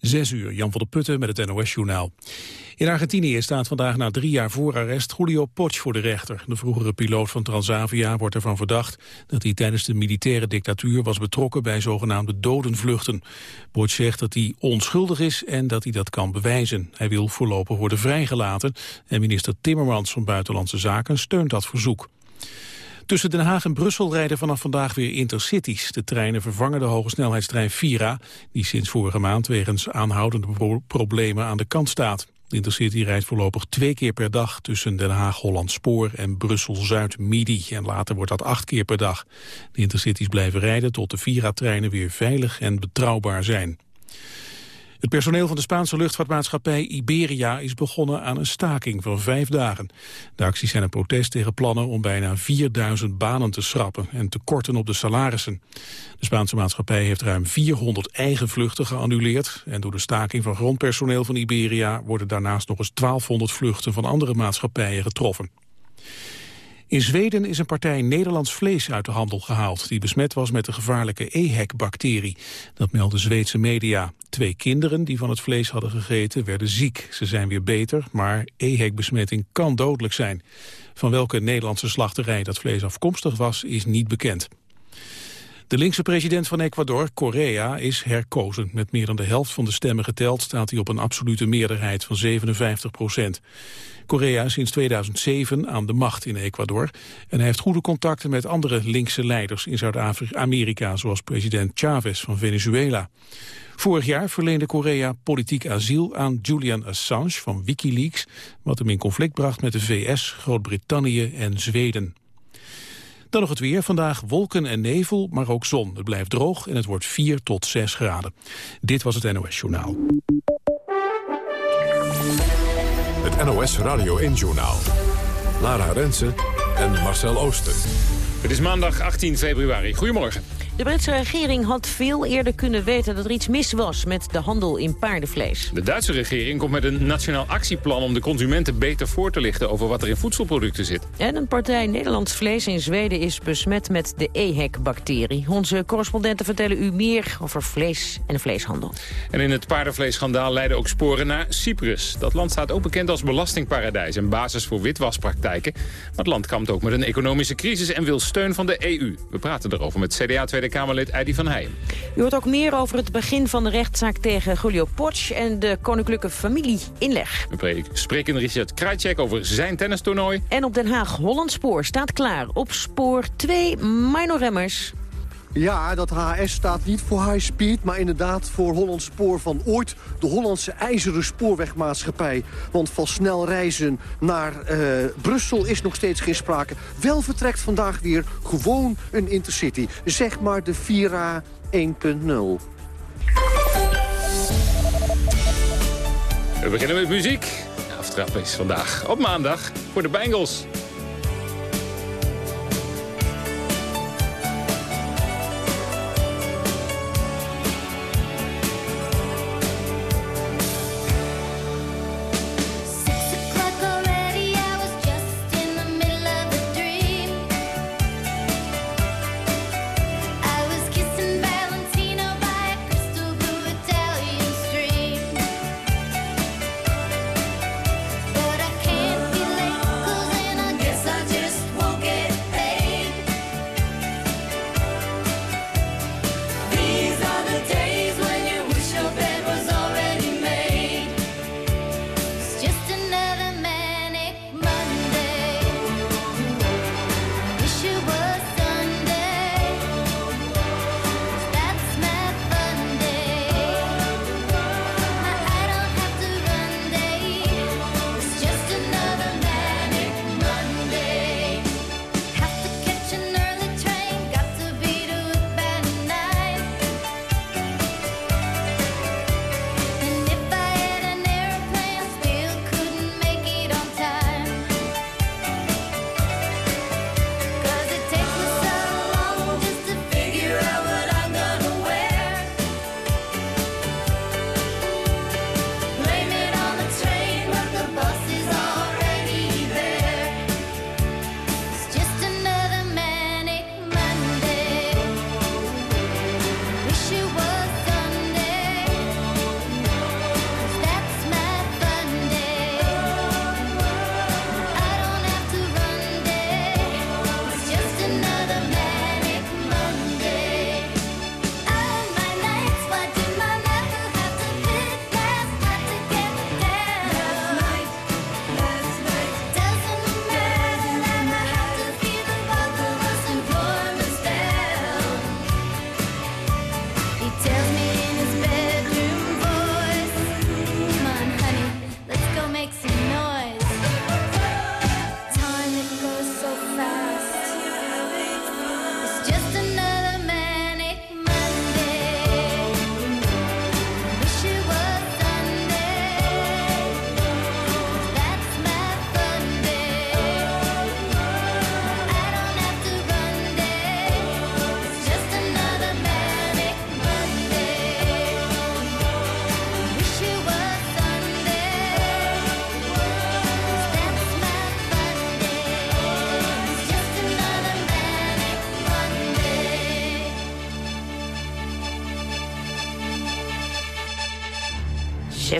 Zes uur, Jan van der Putten met het NOS-journaal. In Argentinië staat vandaag na drie jaar voorarrest Julio Poch voor de rechter. De vroegere piloot van Transavia wordt ervan verdacht dat hij tijdens de militaire dictatuur was betrokken bij zogenaamde dodenvluchten. Poch zegt dat hij onschuldig is en dat hij dat kan bewijzen. Hij wil voorlopig worden vrijgelaten en minister Timmermans van Buitenlandse Zaken steunt dat verzoek. Tussen Den Haag en Brussel rijden vanaf vandaag weer intercities. De treinen vervangen de hogesnelheidstrein Vira... die sinds vorige maand wegens aanhoudende problemen aan de kant staat. De intercity rijdt voorlopig twee keer per dag... tussen Den Haag-Holland Spoor en Brussel-Zuid-Midi. En later wordt dat acht keer per dag. De intercities blijven rijden tot de Vira-treinen weer veilig en betrouwbaar zijn. Het personeel van de Spaanse luchtvaartmaatschappij Iberia is begonnen aan een staking van vijf dagen. De acties zijn een protest tegen plannen om bijna 4000 banen te schrappen en te korten op de salarissen. De Spaanse maatschappij heeft ruim 400 eigen vluchten geannuleerd en door de staking van grondpersoneel van Iberia worden daarnaast nog eens 1200 vluchten van andere maatschappijen getroffen. In Zweden is een partij Nederlands vlees uit de handel gehaald... die besmet was met de gevaarlijke EHEC-bacterie. Dat melden Zweedse media. Twee kinderen die van het vlees hadden gegeten werden ziek. Ze zijn weer beter, maar EHEC-besmetting kan dodelijk zijn. Van welke Nederlandse slachterij dat vlees afkomstig was, is niet bekend. De linkse president van Ecuador, Correa, is herkozen. Met meer dan de helft van de stemmen geteld staat hij op een absolute meerderheid van 57 procent. Correa is sinds 2007 aan de macht in Ecuador en hij heeft goede contacten met andere linkse leiders in Zuid-Amerika, zoals president Chavez van Venezuela. Vorig jaar verleende Korea politiek asiel aan Julian Assange van Wikileaks, wat hem in conflict bracht met de VS, Groot-Brittannië en Zweden. Dan nog het weer. Vandaag wolken en nevel, maar ook zon. Het blijft droog en het wordt 4 tot 6 graden. Dit was het NOS Journaal. Het NOS Radio 1 Journaal. Lara Rensen en Marcel Ooster. Het is maandag 18 februari. Goedemorgen. De Britse regering had veel eerder kunnen weten dat er iets mis was met de handel in paardenvlees. De Duitse regering komt met een nationaal actieplan om de consumenten beter voor te lichten over wat er in voedselproducten zit. En een partij Nederlands vlees in Zweden is besmet met de EHEC-bacterie. Onze correspondenten vertellen u meer over vlees en de vleeshandel. En in het paardenvleesschandaal leiden ook sporen naar Cyprus. Dat land staat ook bekend als belastingparadijs en basis voor witwaspraktijken. Maar het land kampt ook met een economische crisis en wil steun van de EU. We praten erover met CDA Tweede Kamerlid Eddie van Heijem. U hoort ook meer over het begin van de rechtszaak tegen Julio Potsch en de koninklijke familie inleg. We spreken Richard Krajcek over zijn tennistoernooi. En op Den Haag Hollandspoor staat klaar. Op spoor 2 Mino Remmers. Ja, dat HS staat niet voor high speed, maar inderdaad voor Hollands Spoor van ooit. De Hollandse IJzeren Spoorwegmaatschappij. Want van snel reizen naar uh, Brussel is nog steeds geen sprake. Wel vertrekt vandaag weer gewoon een intercity. Zeg maar de Vira 1.0. We beginnen met muziek. De aftrap is vandaag op maandag voor de Bengals.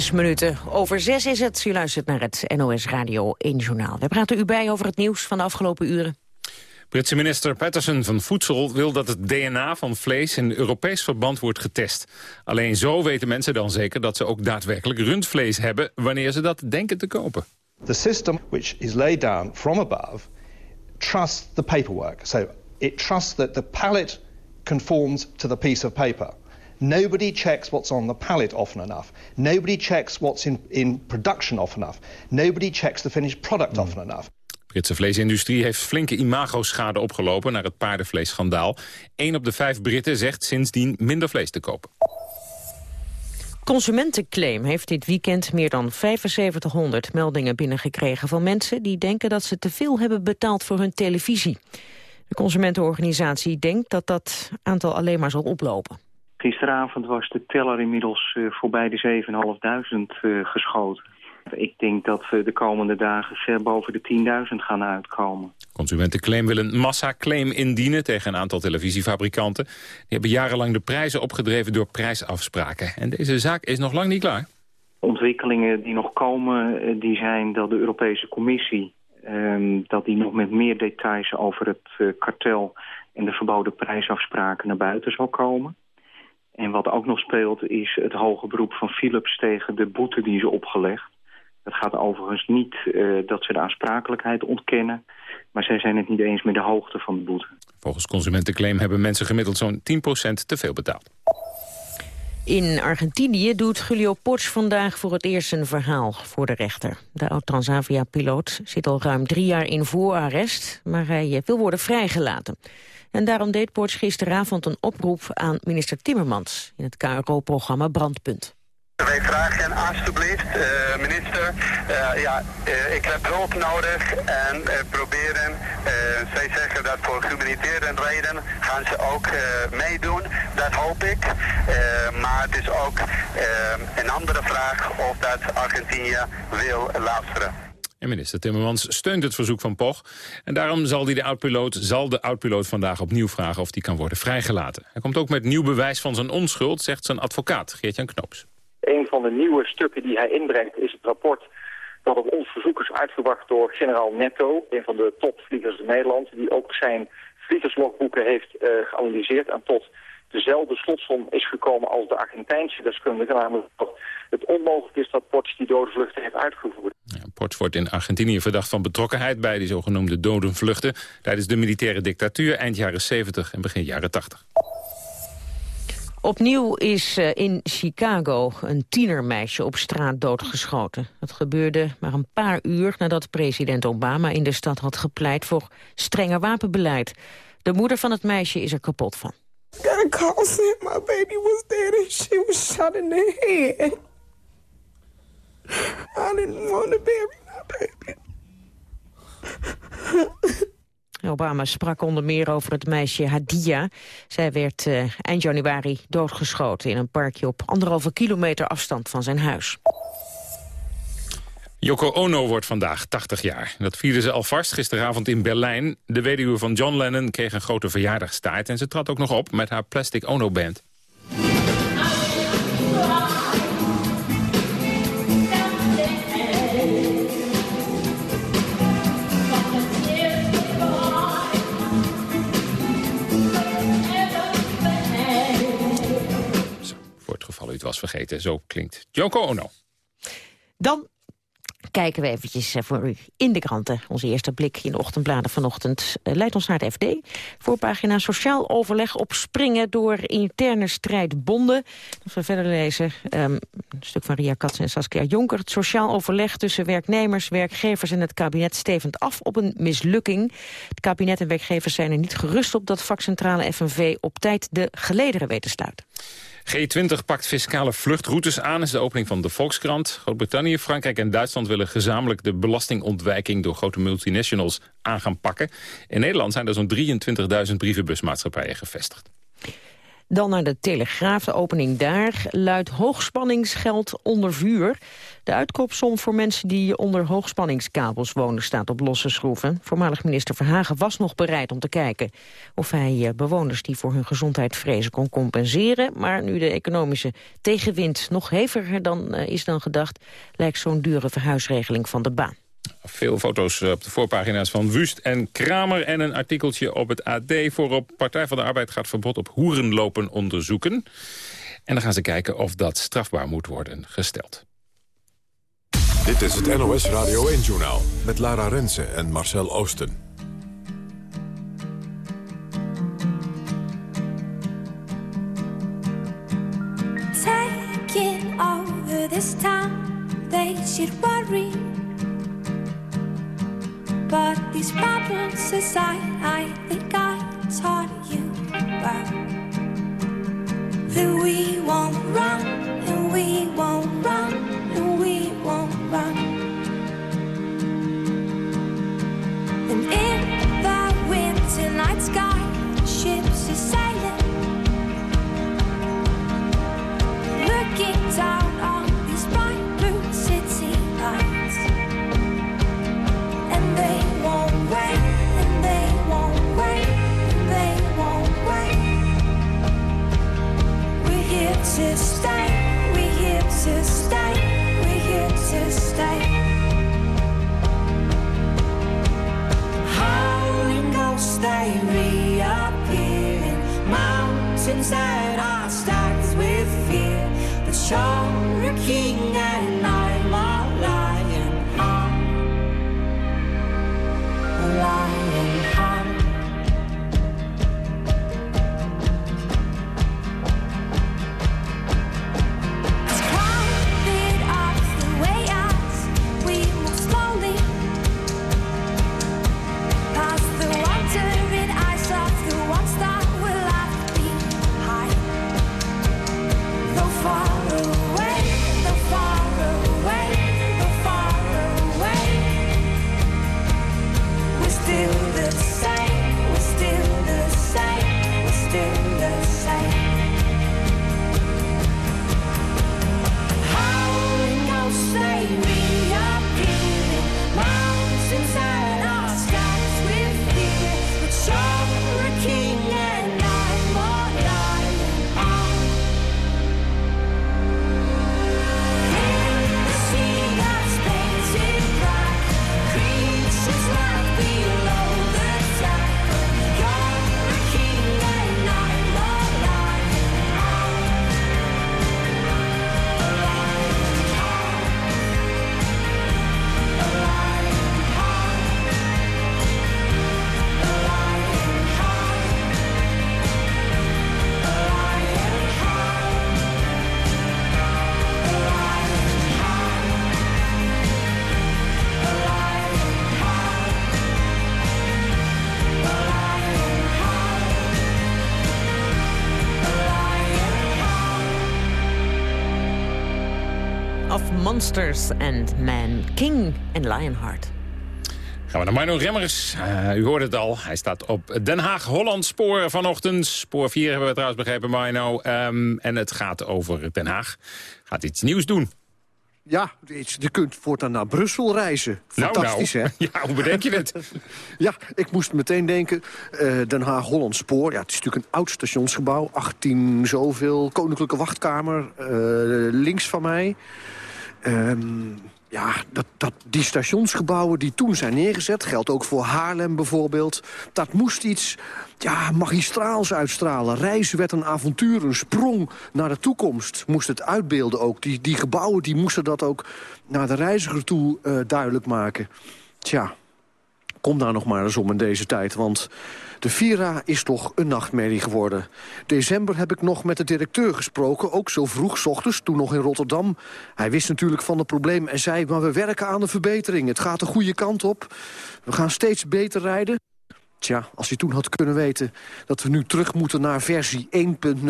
Zes minuten over zes is het. U luistert naar het NOS Radio 1 Journaal. We praten u bij over het nieuws van de afgelopen uren. Britse minister Patterson van Voedsel wil dat het DNA van vlees in Europees verband wordt getest. Alleen zo weten mensen dan zeker dat ze ook daadwerkelijk rundvlees hebben wanneer ze dat denken te kopen. The system which is laid down from above trusts the paperwork. So it trusts that the pallet conforms to the piece of paper. Nobody checks what's on the pallet often enough. Nobody checks what's in, in production often enough. Nobody checks the finished product mm. often enough. Britse vleesindustrie heeft flinke imagoschade opgelopen naar het paardenvleesschandaal. Eén op de vijf Britten zegt sindsdien minder vlees te kopen. Consumentenclaim heeft dit weekend meer dan 7500 meldingen binnengekregen van mensen die denken dat ze te veel hebben betaald voor hun televisie. De consumentenorganisatie denkt dat dat aantal alleen maar zal oplopen. Gisteravond was de teller inmiddels uh, voorbij de 7.500 uh, geschoten. Ik denk dat we de komende dagen ver boven de 10.000 gaan uitkomen. Consumentenclaim wil een massaclaim indienen tegen een aantal televisiefabrikanten. Die hebben jarenlang de prijzen opgedreven door prijsafspraken. En deze zaak is nog lang niet klaar. Ontwikkelingen die nog komen, eh, die zijn dat de Europese Commissie... Um, dat die nog met meer details over het uh, kartel en de verboden prijsafspraken naar buiten zal komen. En wat ook nog speelt is het hoge beroep van Philips tegen de boete die is opgelegd. Het gaat overigens niet uh, dat ze de aansprakelijkheid ontkennen... maar zij zijn het niet eens met de hoogte van de boete. Volgens Consumentenclaim hebben mensen gemiddeld zo'n 10% te veel betaald. In Argentinië doet Julio Potsch vandaag voor het eerst een verhaal voor de rechter. De oud-Transavia-piloot zit al ruim drie jaar in voorarrest, maar hij eh, wil worden vrijgelaten. En daarom deed Potsch gisteravond een oproep aan minister Timmermans in het KRO-programma Brandpunt. Wij vragen alsjeblieft, uh, minister, uh, ja, uh, ik heb hulp nodig en proberen, zij zeggen dat voor humanitaire redenen gaan ze ook meedoen, dat hoop ik. maar het is ook een andere vraag of dat Argentinië wil luisteren. En minister Timmermans steunt het verzoek van Poch. En daarom zal, die de oud-piloot, vandaag opnieuw vragen of die kan worden vrijgelaten. Hij komt ook met nieuw bewijs van zijn onschuld, zegt zijn advocaat Geert-Jan Knoops. Een van de nieuwe stukken die hij inbrengt is het rapport dat op ons verzoek is uitgebracht door generaal Netto, een van de topvliegers in Nederland, die ook zijn vliegerslogboeken heeft uh, geanalyseerd en tot dezelfde slotsom is gekomen als de Argentijnse deskundige, namelijk dat het onmogelijk is dat Ports die dode vluchten heeft uitgevoerd. Ja, Ports wordt in Argentinië verdacht van betrokkenheid bij die zogenoemde dodenvluchten tijdens de militaire dictatuur eind jaren 70 en begin jaren 80. Opnieuw is eh, in Chicago een tienermeisje op straat doodgeschoten. Dat gebeurde maar een paar uur nadat president Obama in de stad had gepleit voor strenger wapenbeleid. De moeder van het meisje is er kapot van. Got a call saying my baby was dead and she was shot in the head. I didn't want to bury my baby. Obama sprak onder meer over het meisje Hadia. Zij werd uh, eind januari doodgeschoten in een parkje op anderhalve kilometer afstand van zijn huis. Yoko Ono wordt vandaag 80 jaar. Dat vierden ze alvast gisteravond in Berlijn. De weduwe van John Lennon kreeg een grote verjaardagstaart... en ze trad ook nog op met haar Plastic Ono Band. het was vergeten. Zo klinkt Joko Ono. Dan kijken we eventjes eh, voor u in de kranten. Onze eerste blik in de ochtendbladen vanochtend eh, leidt ons naar het FD. Voorpagina Sociaal overleg op springen door interne strijdbonden. Als we verder lezen, um, een stuk van Ria Katz en Saskia Jonker. Het sociaal overleg tussen werknemers, werkgevers en het kabinet stevend af op een mislukking. Het kabinet en werkgevers zijn er niet gerust op dat vakcentrale FNV op tijd de gelederen weet te sluiten. G20 pakt fiscale vluchtroutes aan, is de opening van de Volkskrant. Groot-Brittannië, Frankrijk en Duitsland willen gezamenlijk de belastingontwijking door grote multinationals aan gaan pakken. In Nederland zijn er zo'n 23.000 brievenbusmaatschappijen gevestigd. Dan naar de Telegraaf, de opening daar, luidt hoogspanningsgeld onder vuur. De uitkoopsom voor mensen die onder hoogspanningskabels wonen staat op losse schroeven. Voormalig minister Verhagen was nog bereid om te kijken of hij eh, bewoners die voor hun gezondheid vrezen kon compenseren. Maar nu de economische tegenwind nog heviger dan eh, is dan gedacht, lijkt zo'n dure verhuisregeling van de baan. Veel foto's op de voorpagina's van Wust en Kramer... en een artikeltje op het AD voorop. Partij van de Arbeid gaat verbod op hoerenlopen onderzoeken. En dan gaan ze kijken of dat strafbaar moet worden gesteld. Dit is het NOS Radio 1-journaal met Lara Rensen en Marcel Oosten. Taking over this time, they should worry But these problems aside, I think I taught you well that we won't run and we won't run and we won't run. And in the winter night sky, to stay, we're here to stay, we're here to stay. Howling ghosts, they reappear in mountains that are stacked with fear. You're a king and I'm Monsters and Man, King en Lionheart. Gaan we naar Mino Remmers. Eh, u hoorde het al. Hij staat op Den Haag-Holland spoor vanochtend. Spoor 4 hebben we trouwens begrepen, Mino. Ehm, en het gaat over Den Haag. Gaat iets nieuws doen. Ja, je kunt voortaan naar Brussel reizen. Fantastisch, nou, hè? Ja, hoe bedenk je het? Ja, ik moest meteen denken, eh, Den Haag-Holland Spoor. Ja, het is natuurlijk een oud stationsgebouw. 18 zoveel, Koninklijke Wachtkamer, eh, links van mij. Ehm, ja, dat, dat, die stationsgebouwen die toen zijn neergezet... geldt ook voor Haarlem bijvoorbeeld. Dat moest iets ja, magistraals uitstralen. Reizen werd een avontuur, een sprong naar de toekomst. Moest het uitbeelden ook. Die, die gebouwen die moesten dat ook naar de reiziger toe eh, duidelijk maken. Tja, kom daar nog maar eens om in deze tijd, want... De Vira is toch een nachtmerrie geworden. December heb ik nog met de directeur gesproken, ook zo vroeg, ochtends, toen nog in Rotterdam. Hij wist natuurlijk van het probleem en zei, maar we werken aan de verbetering. Het gaat de goede kant op. We gaan steeds beter rijden. Tja, als je toen had kunnen weten dat we nu terug moeten naar versie 1.0...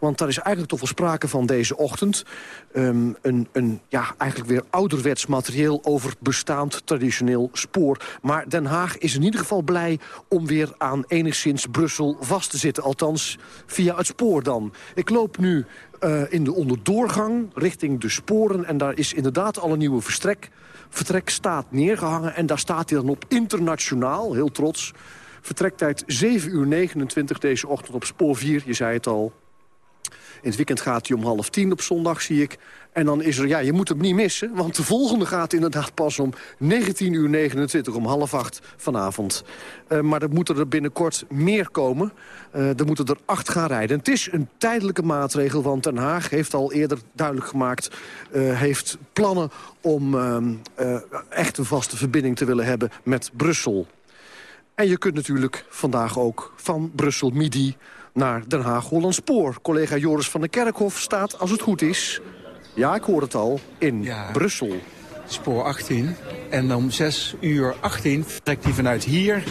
want daar is eigenlijk toch wel sprake van deze ochtend. Ehm, een, een, ja, eigenlijk weer ouderwets materieel over bestaand traditioneel spoor. Maar Den Haag is in ieder geval blij om weer aan enigszins Brussel vast te zitten. Althans, via het spoor dan. Ik loop nu eh, in de onderdoorgang richting de sporen... en daar is inderdaad al een nieuwe verstrek vertrek staat neergehangen. En daar staat hij dan op internationaal, heel trots. Vertrektijd 7 uur 29 deze ochtend op spoor 4, je zei het al. In het weekend gaat hij om half tien op zondag, zie ik. En dan is er, ja, je moet hem niet missen... want de volgende gaat inderdaad pas om 19 uur 29, om half acht vanavond. Uh, maar er moeten er binnenkort meer komen. Uh, er moeten er acht gaan rijden. Het is een tijdelijke maatregel, want Den Haag heeft al eerder duidelijk gemaakt... Uh, heeft plannen om echt een vaste verbinding te willen hebben met Brussel. En je kunt natuurlijk vandaag ook van Brussel Midi naar Den Haag Spoor. Collega Joris van der Kerkhof staat, als het goed is... ja, ik hoor het al, in ja, Brussel. Spoor 18. En om 6 uur 18 trekt hij vanuit hier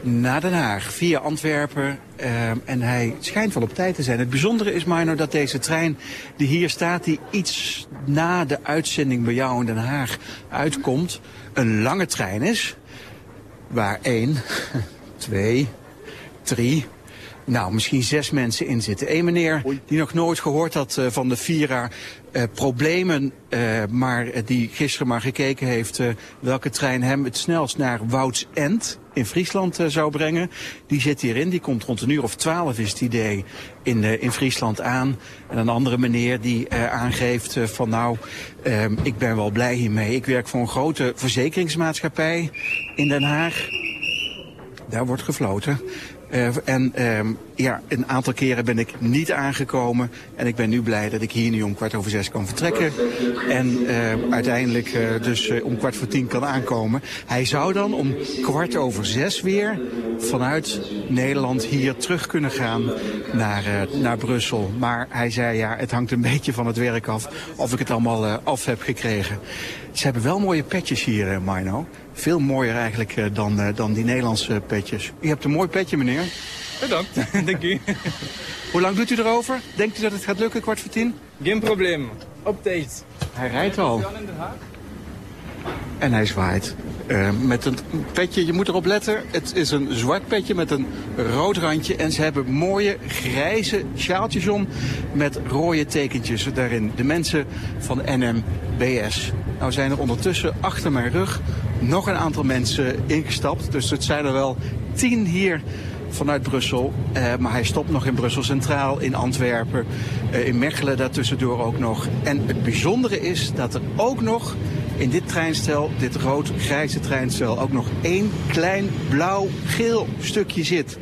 naar Den Haag via Antwerpen. Uh, en hij schijnt wel op tijd te zijn. Het bijzondere is, Mino, dat deze trein die hier staat... die iets na de uitzending bij jou in Den Haag uitkomt... een lange trein is waar één, twee, drie, nou, misschien zes mensen in zitten. Eén meneer die nog nooit gehoord had uh, van de Vira uh, problemen, uh, maar die gisteren maar gekeken heeft welke trein hem het snelst naar Wouds End in Friesland zou brengen. Die zit hierin, die komt rond een uur of twaalf is het idee in, in Friesland aan. En een andere meneer die aangeeft van nou, ik ben wel blij hiermee. Ik werk voor een grote verzekeringsmaatschappij in Den Haag. Daar wordt gefloten. Uh, en uh, ja, een aantal keren ben ik niet aangekomen. En ik ben nu blij dat ik hier nu om kwart over zes kan vertrekken. En uh, uiteindelijk dus om kwart voor tien kan aankomen. Hij zou dan om kwart over zes weer vanuit Nederland hier terug kunnen gaan naar, naar Brussel. Maar hij zei ja, het hangt een beetje van het werk af of ik het allemaal af heb gekregen. Ze hebben wel mooie petjes hier, Mino. Veel mooier eigenlijk uh, dan, uh, dan die Nederlandse petjes. U hebt een mooi petje, meneer. Bedankt, dank u. Hoe lang doet u erover? Denkt u dat het gaat lukken, kwart voor tien? Geen probleem, op tijd. Hij rijdt al. En hij zwaait. Uh, met een petje, je moet erop letten, het is een zwart petje met een rood randje. En ze hebben mooie grijze sjaaltjes om met rode tekentjes daarin. De mensen van NMBS. Nou zijn er ondertussen achter mijn rug nog een aantal mensen ingestapt. Dus het zijn er wel tien hier vanuit Brussel. Uh, maar hij stopt nog in Brussel Centraal, in Antwerpen, uh, in Mechelen daartussendoor ook nog. En het bijzondere is dat er ook nog in dit treinstel, dit rood-grijze treinstel, ook nog één klein blauw-geel stukje zit.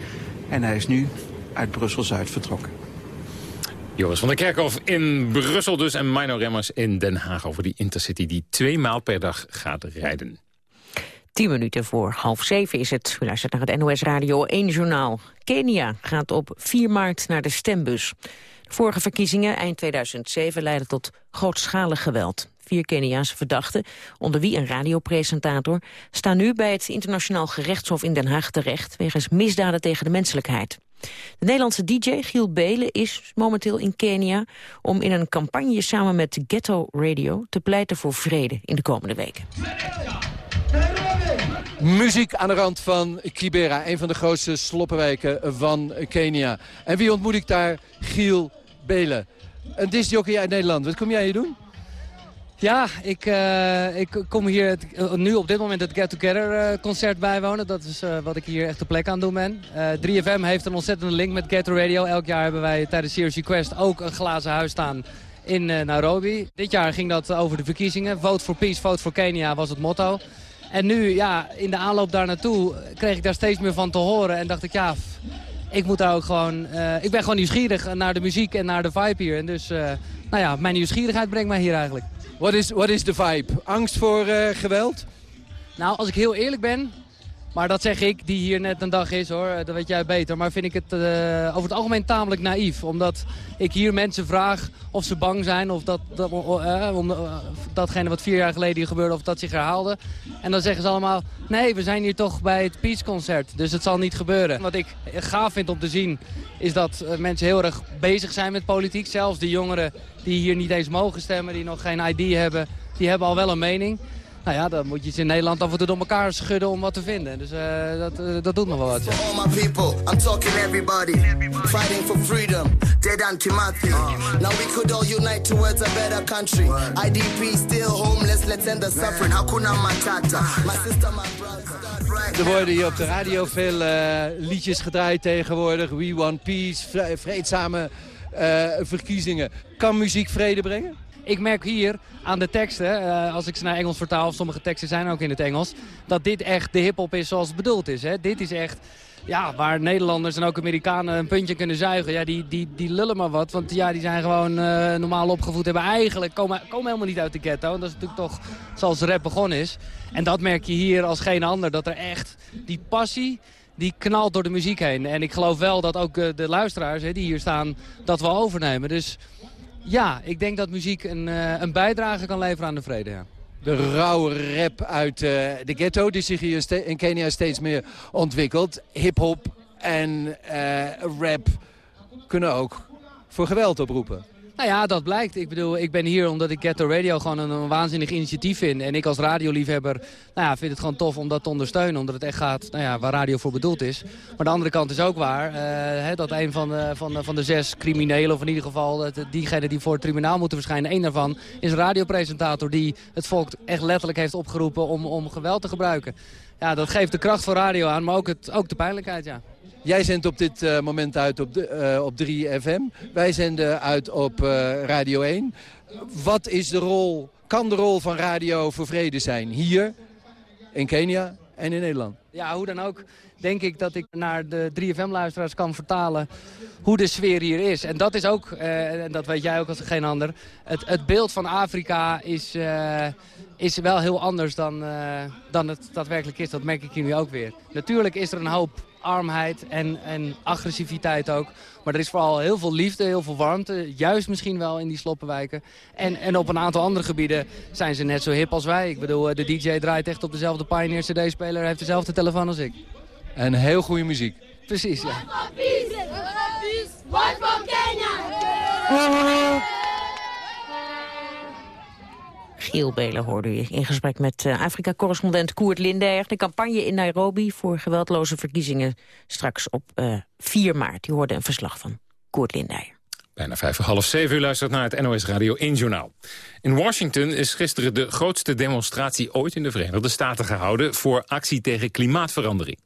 En hij is nu uit Brussel-Zuid vertrokken. Joris van der Kerkhof in Brussel dus en Mino Remmers in Den Haag over die Intercity die twee maal per dag gaat rijden. Tien minuten voor half zeven is het. U luistert naar het NOS Radio 1 Journaal. Kenia gaat op 4 maart naar de stembus. De vorige verkiezingen eind 2007 leidden tot grootschalig geweld. Vier Keniaanse verdachten, onder wie een radiopresentator... staan nu bij het internationaal gerechtshof in Den Haag terecht... wegens misdaden tegen de menselijkheid. De Nederlandse DJ Giel Belen is momenteel in Kenia... om in een campagne samen met Ghetto Radio te pleiten voor vrede in de komende weken. Muziek aan de rand van Kibera, een van de grootste sloppenwijken van Kenia. En wie ontmoet ik daar? Giel Belen. Een discjockey uit Nederland. Wat kom jij hier doen? Ja, ik, uh, ik kom hier het, nu op dit moment het Get Together uh, concert bijwonen. Dat is wat ik hier echt de plek aan doen ben. 3FM heeft een ontzettende link met Get Radio. Elk jaar hebben wij tijdens Serious Quest ook een glazen huis staan in Nairobi. Dit jaar ging dat over de verkiezingen. Vote for Peace, Vote for Kenia was het motto. En nu, ja, in de aanloop daar naartoe kreeg ik daar steeds meer van te horen. En dacht ik, ja, ik moet daar ook gewoon... ik ben gewoon nieuwsgierig naar de muziek en naar de vibe hier. En dus, nou ja, mijn nieuwsgierigheid brengt mij hier eigenlijk. Wat is, wat is de vibe? Angst voor uh, geweld? Nou, als ik heel eerlijk ben, Maar dat zeg ik, die hier net een dag is hoor, dat weet jij beter. Maar vind ik het eh, over het algemeen tamelijk naïef. Omdat ik hier mensen vraag of ze bang zijn of dat, dat, eh, om, eh, datgene wat vier jaar geleden hier gebeurde, of dat zich herhaalde. En dan zeggen ze allemaal, nee, we zijn hier toch bij het Peace Concert, dus het zal niet gebeuren. Wat ik gaaf vind om te zien, is dat eh, mensen heel erg bezig zijn met politiek. Zelfs de jongeren die hier niet eens mogen stemmen, die nog geen ID hebben, die hebben al wel een mening. Nou ja, dan moet je ze in Nederland af en toe door elkaar schudden om wat te vinden. Dus eh, dat, eh, dat doet nog wel wat. ja. All my people, I'm talking everybody. Fighting for freedom, dead and Kimathi. Now we could all unite towards a better country. IDP still homeless, let's end the suffering. Hakuna Matata. My sister, my brother. Er worden hier op de radio veel eh, liedjes gedraaid tegenwoordig. We want peace, vre- vreedzame verkiezingen. Kan muziek vrede brengen? Ik merk hier aan de teksten, eh, als ik ze naar Engels vertaal, sommige teksten zijn ook in het Engels, dat dit echt de hip-hop is zoals het bedoeld is. Hè? Dit is echt ja, waar Nederlanders en ook Amerikanen een puntje kunnen zuigen. Ja, die, die, die lullen maar wat, want ja, die zijn gewoon eh, normaal opgevoed. Hebben eigenlijk, komen, komen helemaal niet uit de ghetto. En dat is natuurlijk toch zoals rap begonnen is. En dat merk je hier als geen ander, dat er echt die passie die knalt door de muziek heen. En ik geloof wel dat ook eh, de luisteraars hè, die hier staan, dat wel overnemen. Dus ja, ik denk dat muziek een, eh, een bijdrage kan leveren aan de vrede. Ja. De rauwe rap uit eh, de ghetto die zich hier in Kenia steeds meer ontwikkelt. Hip-hop en eh, rap kunnen ook voor geweld oproepen. Nou ja, dat blijkt. Ik bedoel, ik ben hier omdat ik Ghetto Radio gewoon een, waanzinnig initiatief vind. En ik als radioliefhebber nou ja, vind het gewoon tof om dat te ondersteunen. Omdat het echt gaat nou ja, waar radio voor bedoeld is. Maar de andere kant is ook waar. eh, dat een van de, van, de, van de zes criminelen, of in ieder geval het- diegenen die voor het tribunaal moeten verschijnen. één daarvan is een radiopresentator die het volk echt letterlijk heeft opgeroepen om, om geweld te gebruiken. Ja, dat geeft de kracht van radio aan, maar ook, het, ook de pijnlijkheid, ja. Jij zendt op dit eh, moment uit op, de, eh, op 3FM. Wij zenden uit op eh, Radio 1. Wat is de rol, kan de rol van radio voor vrede zijn? Hier, in Kenia en in Nederland? Ja, hoe dan ook denk ik dat ik naar de 3FM-luisteraars kan vertalen hoe de sfeer hier is. En dat is ook, en dat weet jij ook als geen ander, het, het beeld van Afrika is, is wel heel anders dan, dan het daadwerkelijk is. Dat merk ik hier nu ook weer. Natuurlijk is er een hoop armheid en, en agressiviteit ook. Maar er is vooral heel veel liefde, heel veel warmte. Juist misschien wel in die sloppenwijken. En, en op een aantal andere gebieden zijn ze net zo hip als wij. Ik bedoel, eh, de DJ draait echt op dezelfde Pioneer CD-speler. heeft dezelfde telefoon als ik. En heel goede muziek. Precies, ja. One from Kenya. Giel Belen hoorde u in gesprek met eh, Afrika-correspondent Koert Lindeyer. De campagne in Nairobi voor geweldloze verkiezingen straks op eh 4 maart. Die hoorde een verslag van Koert Lindeyer. Bijna vijf voor half zeven u luistert naar het NOS Radio 1 Journaal. In Washington is gisteren de grootste demonstratie ooit in de Verenigde Staten gehouden... voor actie tegen klimaatverandering.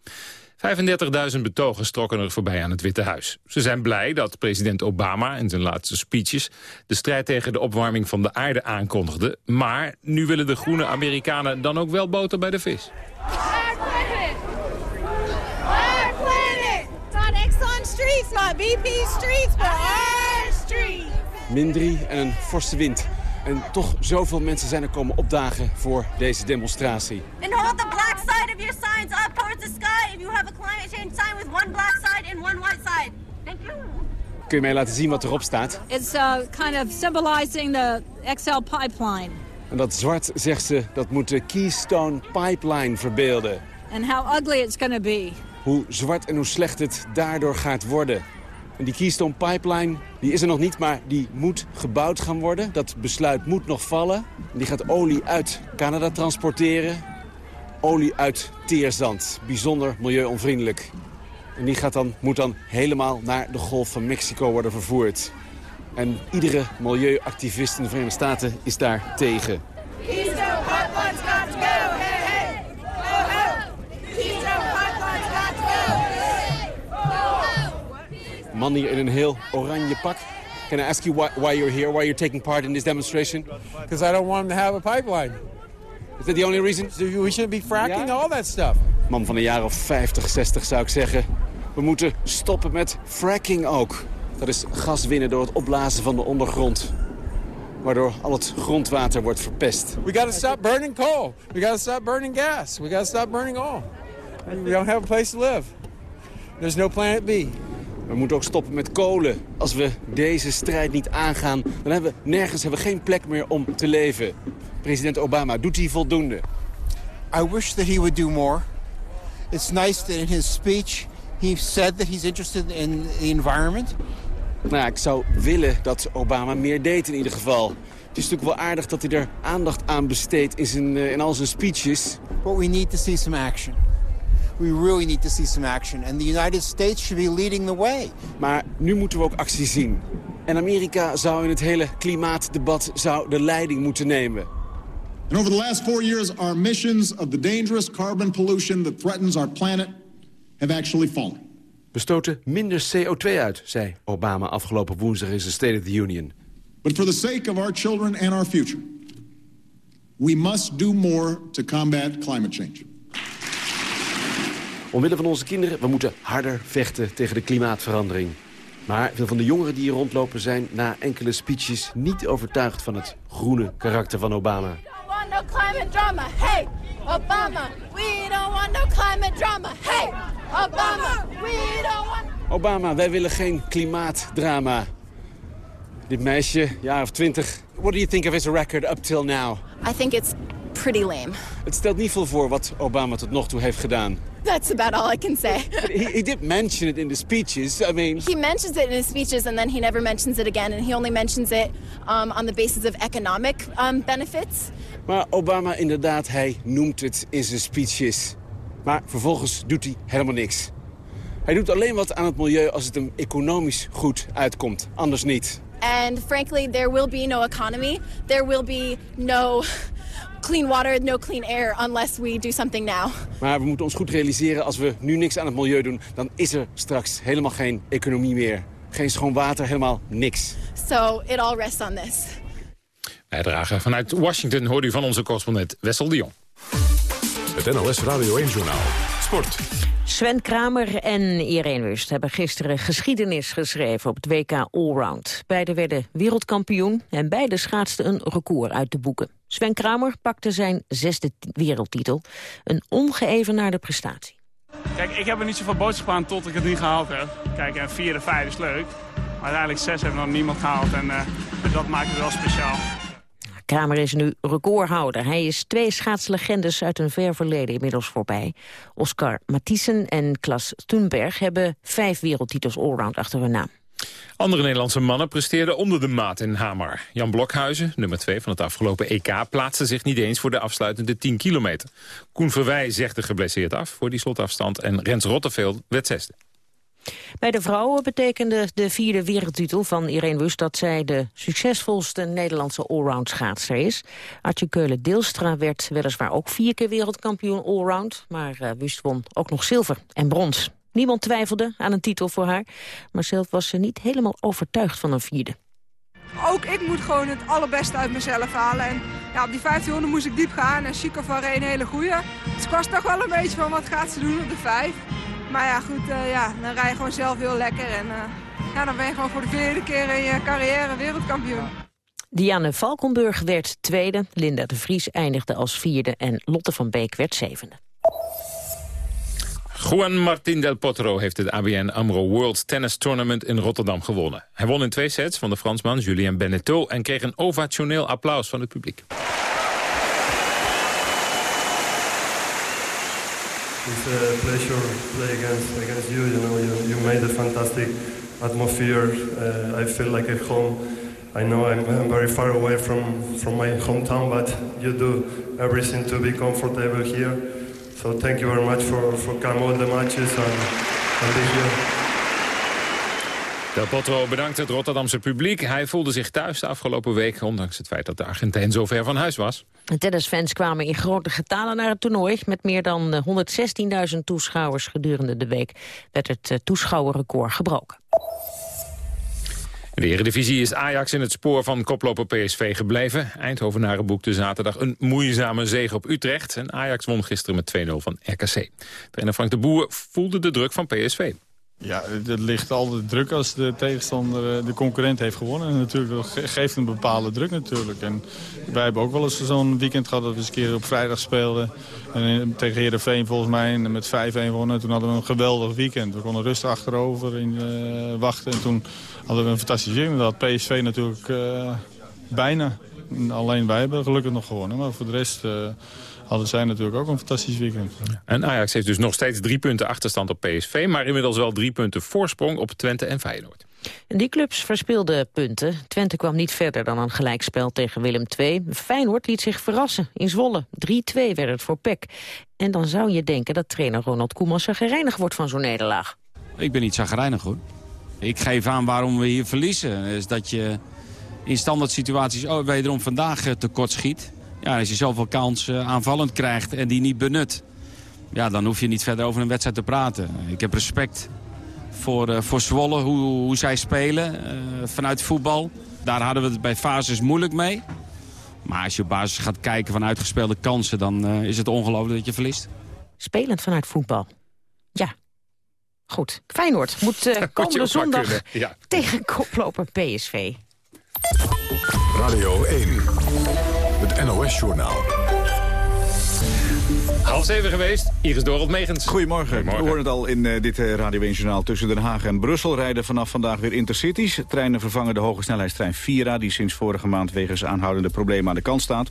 35.000 betogers trokken er voorbij aan het Witte Huis. Ze zijn blij dat president Obama in zijn laatste speeches... de strijd tegen de opwarming van de aarde aankondigde. Maar nu willen de groene Amerikanen dan ook wel boter bij de vis. Our planet. Our planet. Not Exxon streets, not BP streets, but our streets. Min 3 en een forse wind. En toch zoveel mensen zijn er komen opdagen voor deze demonstratie. And hold the black side of your signs up towards the sky if you have a climate change sign with one black side and one white side. Thank you. Kun je mij laten zien wat erop staat? It's uh, kind of symbolizing the XL pipeline En dat zwart, zegt ze, dat moet de Keystone Pipeline verbeelden. and how ugly it's going to be. Hoe zwart en hoe slecht het daardoor gaat worden. Die Keystone Pipeline, die is er nog niet, maar die moet gebouwd gaan worden. Dat besluit moet nog vallen. En die gaat olie uit Canada transporteren. Olie uit teerzand. Bijzonder milieuonvriendelijk. En die gaat dan, moet dan helemaal naar de Golf van Mexico worden vervoerd. En iedere milieuactivist in de Verenigde Staten is daar tegen. Keystone pipeline's got to go. Hey, hey. Ho, ho. Keystone pipeline's got to go. Hey, hey. Ho, ho. Man hier in een heel oranje pak. Can I ask you why, why you're here, why you're taking part in this demonstration? Because I don't want them to have a pipeline. Is that the only reason? We shouldn't be fracking, all that stuff. Man van een jaar of 50, 60 zou ik zeggen. We moeten stoppen met fracking ook. Dat is gas winnen door het opblazen van de ondergrond. Waardoor al het grondwater wordt verpest. We got to stop burning coal. We got to stop burning gas. We got to stop burning oil. We don't have a place to live. There's no planet B. We moeten ook stoppen met kolen. Als we deze strijd niet aangaan, dan hebben we nergens hebben we geen plek meer om te leven. President Obama, doet hij voldoende? I wish that he would do more. It's nice that in his speech he said that he's interested in the environment. Nou ja, ik zou willen dat Obama meer deed in ieder geval. Het is natuurlijk wel aardig dat hij er aandacht aan besteedt in, zijn, eh, in al zijn speeches. But we need to see some action. We really need to see some action. And the United States should be leading the way. Maar nu moeten we ook actie zien. En Amerika zou in het hele klimaatdebat zou de leiding moeten nemen. And over the last four years, our emissions of the dangerous carbon pollution that threatens our planet have actually fallen. We stoten minder CO2 uit, zei Obama afgelopen woensdag in zijn State of the Union. But for the sake of our children and our future, we must do more to combat climate change. Omwille van onze kinderen, we moeten harder vechten tegen de klimaatverandering. Maar veel van de jongeren die hier rondlopen zijn na enkele speeches niet overtuigd van het groene karakter van Obama. want no climate drama. Hey, Obama, we don't want no climate drama. Hey, Obama, we don't want. Obama, wij willen geen klimaatdrama. Dit meisje, jaar of twintig. What do you think of his record up till now? I think it's pretty lame. Het stelt niet veel voor wat Obama tot nog toe heeft gedaan. That's about all I can say. He, he did mention it in the speeches. I mean, He mentions it in his speeches and then he never mentions it again. And he only mentions it um, on the basis of economic um, benefits. maar Obama inderdaad, hij noemt het in zijn speeches. Maar vervolgens doet hij helemaal niks. Hij doet alleen wat aan het milieu als het hem economisch goed uitkomt. Anders niet. And frankly, there will be no economy. There will be no clean water, no clean air unless we do something now. Maar we moeten ons goed realiseren, als we nu niks aan het milieu doen... dan is er straks helemaal geen economie meer. Geen schoon water, helemaal niks. So it all rests on this. Bijdrage vanuit Washington hoorde u van onze correspondent Wessel de Jong. Het NOS Radio 1-journaal. Sport. Sven Kramer en Irene Wust hebben gisteren geschiedenis geschreven op het WK Allround. Beiden werden wereldkampioen en beide schaatsten een record uit de boeken. Sven Kramer pakte zijn zesde wereldtitel. Een ongeëvenaarde prestatie. Kijk, ik heb er niet zoveel boodschap aan tot ik het niet gehaald heb. Kijk, en vier en vijf is leuk. Maar uiteindelijk zes heeft nog niemand gehaald. En eh, dat maakt het wel speciaal. Kramer is nu recordhouder. Hij is twee schaatslegendes uit een ver verleden inmiddels voorbij. Oscar Mathiesen en Klas Thunberg hebben vijf wereldtitels allround achter hun naam. Andere Nederlandse mannen presteerden onder de maat in Hamar. Jan Blokhuizen, nummer 2 van het afgelopen EK... plaatste zich niet eens voor de afsluitende 10 kilometer. Koen Verwij zegde geblesseerd af voor die slotafstand... en Rens Rotteveel werd zesde. Bij de vrouwen betekende de vierde wereldtitel van Irene Wust... dat zij de succesvolste Nederlandse allround schaatser is. Artje Keulen-Deelstra werd weliswaar ook vier keer wereldkampioen allround... maar eh, Wust won ook nog zilver en brons. Niemand twijfelde aan een titel voor haar, maar zelf was ze niet helemaal overtuigd van een vierde. Ook ik moet gewoon het allerbeste uit mezelf halen. En ja, op die 1500 moest ik diep gaan en Chico van reed een hele goeie. Dus ik was toch wel een beetje van wat gaat ze doen op de 5. Maar ja, goed, eh, ja, dan rij je gewoon zelf heel lekker. En eh, ja, dan ben je gewoon voor de vierde keer in je carrière wereldkampioen. Diane Valkenburg werd tweede, Linda de Vries eindigde als vierde... en Lotte van Beek werd zevende. Juan Martín del Potro heeft het ABN AMRO World Tennis Tournament in Rotterdam gewonnen. Hij won in twee sets van de Fransman Julien Beneteau... en kreeg een ovationeel applaus van het publiek. It's a pleasure to play against against you. You know, you, you made a fantastic atmosphere. Uh, I feel like at home. I know I'm, I'm very far away from, from my hometown, but you do everything to be comfortable here. So thank you very much for, for coming all the matches and, and be here. Del Potro bedankt het Rotterdamse publiek. Hij voelde zich thuis de afgelopen week... ondanks het feit dat de Argentijn zo ver van huis was. De tennisfans kwamen in grote getalen naar het toernooi. Met meer dan eh, 116.000 toeschouwers gedurende de week werd het eh, toeschouwerrecord gebroken. In de Eredivisie is Ajax in het spoor van koploper PSV gebleven. Eindhovenaren boekte zaterdag een moeizame zege op Utrecht. En Ajax won gisteren met 2-0 van RKC. Trainer Frank de Boer voelde de druk van PSV. Ja, het ligt altijd druk als de tegenstander, eh, de concurrent heeft gewonnen. En natuurlijk, dat ge- geeft een bepaalde druk natuurlijk. En wij hebben ook wel eens zo'n weekend gehad dat we eens een keer op vrijdag speelden. En eh, tegen Heerenveen volgens mij met 5-1 wonnen. Toen hadden we een geweldig weekend. We konden rustig achterover in, eh, wachten. En toen hadden we een fantastisch weekend. Dat had PSV natuurlijk bijna. En Alleen wij hebben gelukkig nog gewonnen. Maar voor de rest hadden zij natuurlijk ook een fantastisch weekend. En Ajax heeft dus nog steeds drie punten achterstand op PSV... maar inmiddels wel drie punten voorsprong op Twente en Feyenoord. En die clubs verspeelden punten. Twente kwam niet verder dan een gelijkspel tegen Willem II. Feyenoord liet zich verrassen. In Zwolle 3-2 werd het voor PEC. En dan zou je denken dat trainer Ronald Koeman gereinigd wordt van zo'n nederlaag. Ik ben niet zagrijnig hoor. Ik geef aan waarom we hier verliezen. Is dat je in standaard situaties oh, wederom vandaag eh, tekort schiet. Ja, als je zoveel kansen aanvallend krijgt en die niet benut. Ja, dan hoef je niet verder over een wedstrijd te praten. Ik heb respect voor, eh, voor Zwolle, hoe, hoe zij spelen eh, vanuit voetbal. Daar hadden we het bij fases moeilijk mee. Maar als je op basis gaat kijken van uitgespeelde kansen... dan eh, is het ongelooflijk dat je verliest. Spelend vanuit voetbal. Ja. Goed. Feyenoord moet eh, komende zondag ja. tegen koploper PSV. Radio 1, het NOS-journaal. Half zeven geweest, Iris Dorot Megens. Goedemorgen. We horen het al in eh, dit eh, Radio 1 Journaal. Tussen Den Haag en Brussel rijden vanaf vandaag weer intercities. Treinen vervangen de hoge snelheidstrein Vira... die sinds vorige maand wegens aanhoudende problemen aan de kant staat.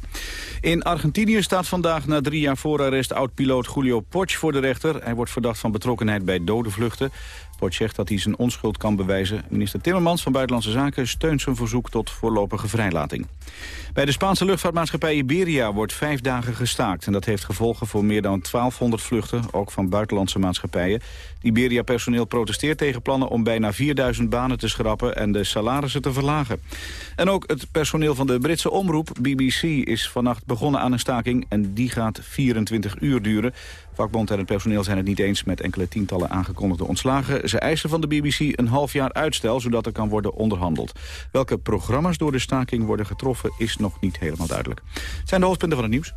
In Argentinië staat vandaag na drie jaar voorarrest... oud-piloot Julio Poch voor de rechter. Hij wordt verdacht van betrokkenheid bij dode vluchten. Poch zegt dat hij zijn onschuld kan bewijzen. Minister Timmermans van Buitenlandse Zaken steunt zijn verzoek tot voorlopige vrijlating. Bij de Spaanse luchtvaartmaatschappij Iberia wordt vijf dagen gestaakt. En dat heeft gevolgen voor meer dan 1200 vluchten, ook van buitenlandse maatschappijen. Iberia-personeel protesteert tegen plannen om bijna 4000 banen te schrappen en de salarissen te verlagen. En ook het personeel van de Britse omroep BBC is vannacht begonnen aan een staking en die gaat 24 uur duren. Vakbond en het personeel zijn het niet eens met enkele tientallen aangekondigde ontslagen. Ze eisen van de BBC een half jaar uitstel, zodat er kan worden onderhandeld. Welke programma's door de staking worden getroffen is nog niet helemaal duidelijk. Het zijn de hoofdpunten van het nieuws.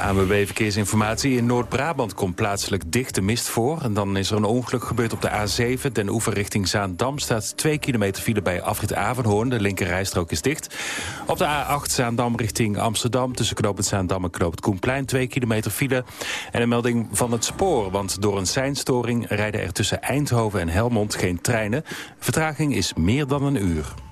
ANWB Verkeersinformatie. In Noord-Brabant komt plaatselijk dichte mist voor. En dan is er een ongeluk gebeurd op de A7. Den Oever richting Zaandam staat 2 kilometer file bij afrit Avenhoorn. De linkerrijstrook is dicht. Op de A8 Zaandam richting Amsterdam. Tussen knooppunt Zaandam en knooppunt Koenplein 2 kilometer file. En een melding van het spoor. Want door een seinstoring rijden er tussen Eindhoven en Helmond geen treinen. Vertraging is meer dan een uur.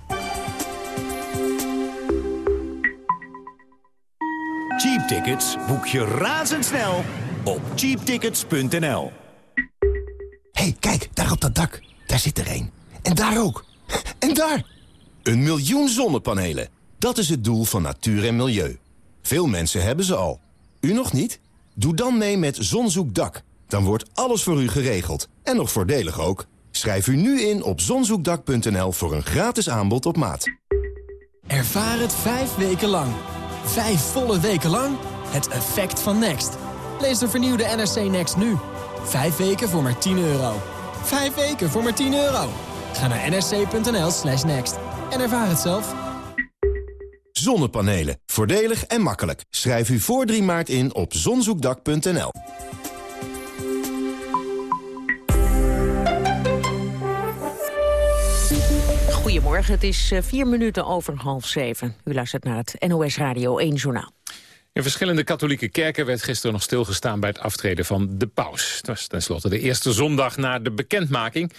Cheap tickets boek je razendsnel op cheaptickets.nl. hey, kijk, daar op dat dak. Daar zit er één. En daar ook. En daar! Een miljoen zonnepanelen. Dat is het doel van natuur en milieu. Veel mensen hebben ze al. U nog niet? Doe dan mee met Zonzoekdak. Dan wordt alles voor u geregeld. En nog voordelig ook. Schrijf u nu in op zonzoekdak.nl voor een gratis aanbod op maat. Ervaar het vijf weken lang. Vijf volle weken lang. Het effect van Next. Lees de vernieuwde NRC Next nu. Vijf weken voor maar 10 euro. Vijf weken voor maar 10 euro. Ga naar nrc.nl slash next. En ervaar het zelf. Zonnepanelen. Voordelig en makkelijk. Schrijf u voor 3 maart in op zonzoekdak.nl. Goedemorgen, het is eh, vier minuten over half zeven. U luistert naar het NOS Radio 1 Journaal. In verschillende katholieke kerken werd gisteren nog stilgestaan bij het aftreden van de paus. Het was tenslotte de eerste zondag na de bekendmaking.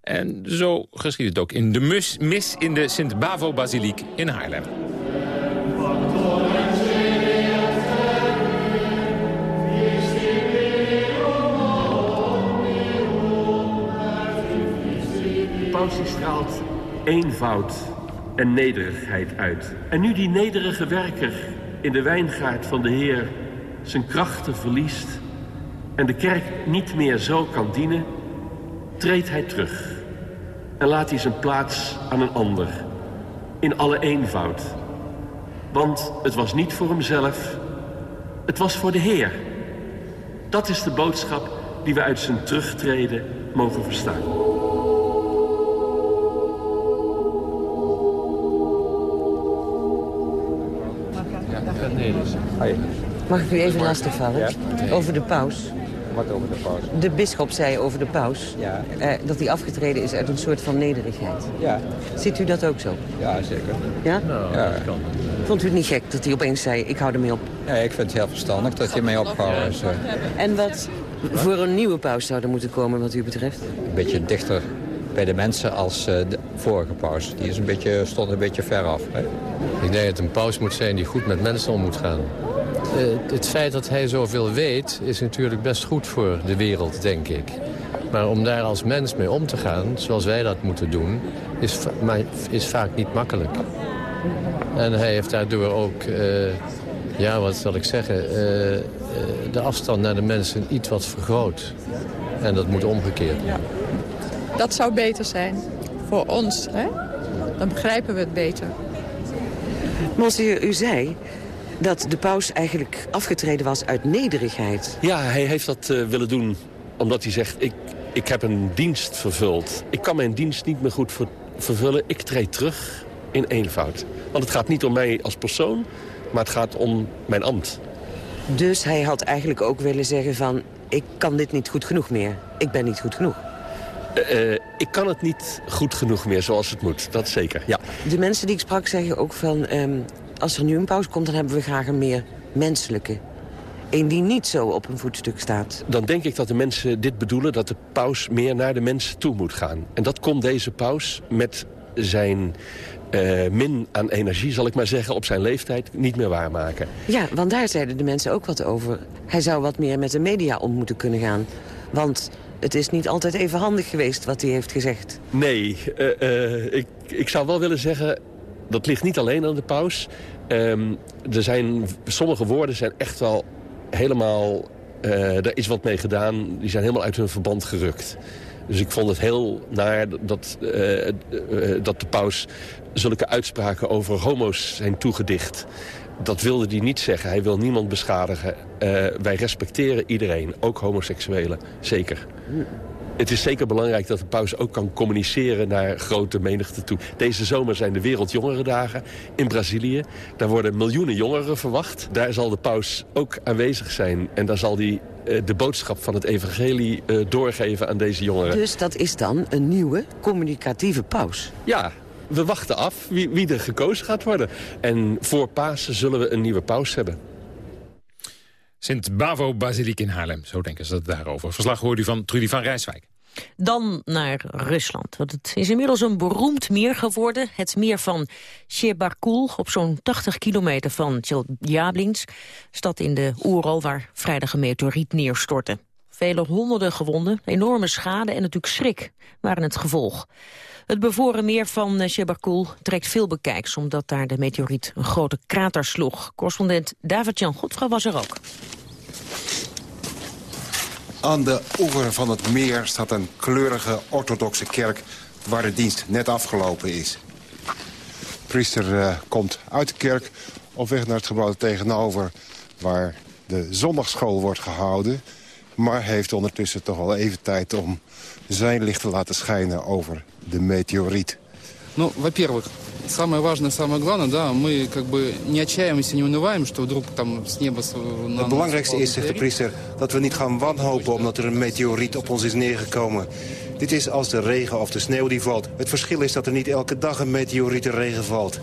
En zo geschiet het ook in de mus- mis in de Sint-Bavo-basiliek in Haarlem. De paus die straalt eenvoud en nederigheid uit. En nu die nederige werker in de wijngaard van de Heer zijn krachten verliest en de kerk niet meer zo kan dienen, treedt hij terug en laat hij zijn plaats aan een ander in alle eenvoud. Want het was niet voor hemzelf, het was voor de Heer. Dat is de boodschap die we uit zijn terugtreden mogen verstaan. Mag ik u even lastigvallen? Over de paus. Wat over de paus? De bisschop zei over de paus eh, dat hij afgetreden is uit een soort van nederigheid. Ja. Ziet u dat ook zo? Ja, zeker. Ja? ja. Vond u het niet gek dat hij opeens zei, ik hou ermee op? Nee, ik vind het heel verstandig dat je mee opgehouden is. eh, En wat voor een nieuwe paus zou er moeten komen wat u betreft? Een beetje dichter bij de mensen als eh, de vorige paus. Die is een beetje, stond een beetje ver af. Hè? Ik denk dat het een paus moet zijn die goed met mensen om moet gaan. Eh, het feit dat hij zoveel weet is natuurlijk best goed voor de wereld, denk ik. Maar om daar als mens mee om te gaan, zoals wij dat moeten doen, is, va- maar is vaak niet makkelijk. En hij heeft daardoor ook, eh, ja wat zal ik zeggen, de afstand naar de mensen iets wat vergroot. En dat moet omgekeerd. Dat zou beter zijn. Voor ons, hè? Dan begrijpen we het beter. Monsieur, u zei dat de paus eigenlijk afgetreden was uit nederigheid. Ja, hij heeft dat eh, willen doen omdat hij zegt... Ik, ik heb een dienst vervuld. Ik kan mijn dienst niet meer goed ver- vervullen. Ik treed terug in eenvoud. Want het gaat niet om mij als persoon, maar het gaat om mijn ambt. Dus hij had eigenlijk ook willen zeggen van... ik kan dit niet goed genoeg meer. Ik ben niet goed genoeg. Eh, ik kan het niet goed genoeg meer zoals het moet. Dat zeker, ja. De mensen die ik sprak zeggen ook van... ehm, als er nu een paus komt, dan hebben we graag een meer menselijke. Een die niet zo op een voetstuk staat. Dan denk ik dat de mensen dit bedoelen... dat de paus meer naar de mensen toe moet gaan. En dat kon deze paus met zijn eh, min aan energie, zal ik maar zeggen... op zijn leeftijd niet meer waarmaken. Ja, want daar zeiden de mensen ook wat over. Hij zou wat meer met de media om moeten kunnen gaan. Want het is niet altijd even handig geweest wat hij heeft gezegd. Nee, eh, eh, ik, ik zou wel willen zeggen... dat ligt niet alleen aan de paus. Ehm, er zijn, sommige woorden zijn echt wel helemaal... eh daar is wat mee gedaan. Die zijn helemaal uit hun verband gerukt. Dus ik vond het heel naar dat, dat de paus zulke uitspraken over homo's zijn toegedicht. Dat wilde hij niet zeggen. Hij wil niemand beschadigen. Eh, wij respecteren iedereen, ook homoseksuelen, zeker. Het is zeker belangrijk dat de paus ook kan communiceren naar grote menigte toe. Deze zomer zijn de Wereldjongerendagen in Brazilië. Daar worden miljoenen jongeren verwacht. Daar zal de paus ook aanwezig zijn. En daar zal hij eh, de boodschap van het evangelie eh, doorgeven aan deze jongeren. Dus dat is dan een nieuwe communicatieve paus. Ja, we wachten af wie, wie er gekozen gaat worden. En voor Pasen zullen we een nieuwe paus hebben. Sint Bavo Basiliek in Haarlem, zo denken ze dat daarover. Verslag hoorde u van Trudy van Rijswijk. Dan naar Rusland. Want het is inmiddels een beroemd meer geworden. Het meer van Shebarkul, op zo'n 80 kilometer van Tjeljablinsk. Stad in de Oeral waar vrijdag een meteoriet neerstortte. Vele honderden gewonden, enorme schade en natuurlijk schrik waren het gevolg. Het bevoren meer van Shebarkul trekt veel bekijks... omdat daar de meteoriet een grote krater sloeg. Correspondent David-Jan Godfra was er ook. Aan de oever van het meer staat een kleurige orthodoxe kerk... waar de dienst net afgelopen is. De priester eh, komt uit de kerk op weg naar het gebouw tegenover... waar de zondagschool wordt gehouden... maar heeft ondertussen toch al even tijd om zijn licht te laten schijnen over de meteoriet. Ну, во-первых, самое важное, самое главное, да, мы как бы не отчаиваемся, не унываем, что вдруг там с неба с- на Het нас belangrijkste упал is, zegt de метеорит. priester, dat we niet gaan wanhopen omdat er een meteoriet op ons is neergekomen. Dit is als de regen of de sneeuw die valt. Het verschil is dat er niet elke dag een meteorietenregen valt.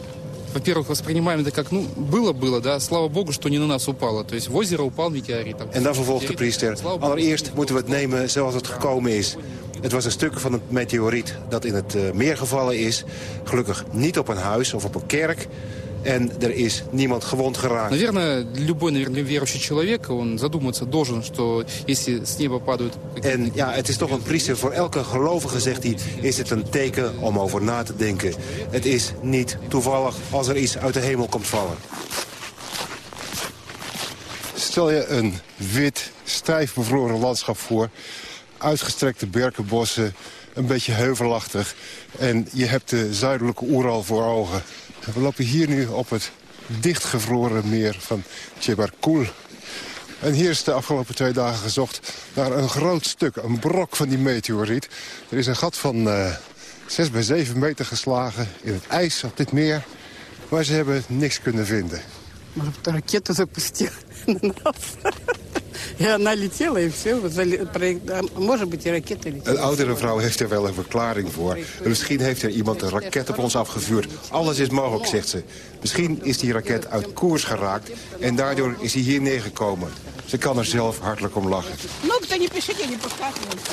Во-первых, воспринимаем это как, ну, было-было, да, слава богу, что не на нас упало. То есть в озеро упал метеорит. там En dan vervolgt de priester, allereerst moeten we het nemen zoals het gekomen is. Het was een stuk van het meteoriet dat in het eh, meer gevallen is. Gelukkig niet op een huis of op een kerk. En er is niemand gewond geraakt. Наверное, любой, наверное, верующий человек, он задуматься должен, что если с неба падают... En ja, het is toch een priester. Voor elke gelovige, zegt hij, is het een teken om over na te denken. Het is niet toevallig als er iets uit de hemel komt vallen. Stel je een wit, stijf bevroren landschap voor. uitgestrekte berkenbossen, een beetje heuvelachtig. En je hebt de zuidelijke Oeral voor ogen. We lopen hier nu op het dichtgevroren meer van Chebarkul. En hier is de afgelopen twee dagen gezocht naar een groot stuk, een brok van die meteoriet. Er is een gat van eh, uh, 6 bij 7 meter geslagen in het ijs op dit meer. Maar ze hebben niks kunnen vinden. Maar op de raket is ook nat. она летела и все. Может быть, и ракета летела. Een oudere vrouw heeft er wel een verklaring voor. Misschien heeft er iemand een raket op ons afgevuurd. Alles is mogelijk, zegt ze. Misschien is die raket uit koers geraakt en daardoor is hij hier neergekomen. Ze kan er zelf hartelijk om lachen. Ну, кто не пишите, не подсказывайте.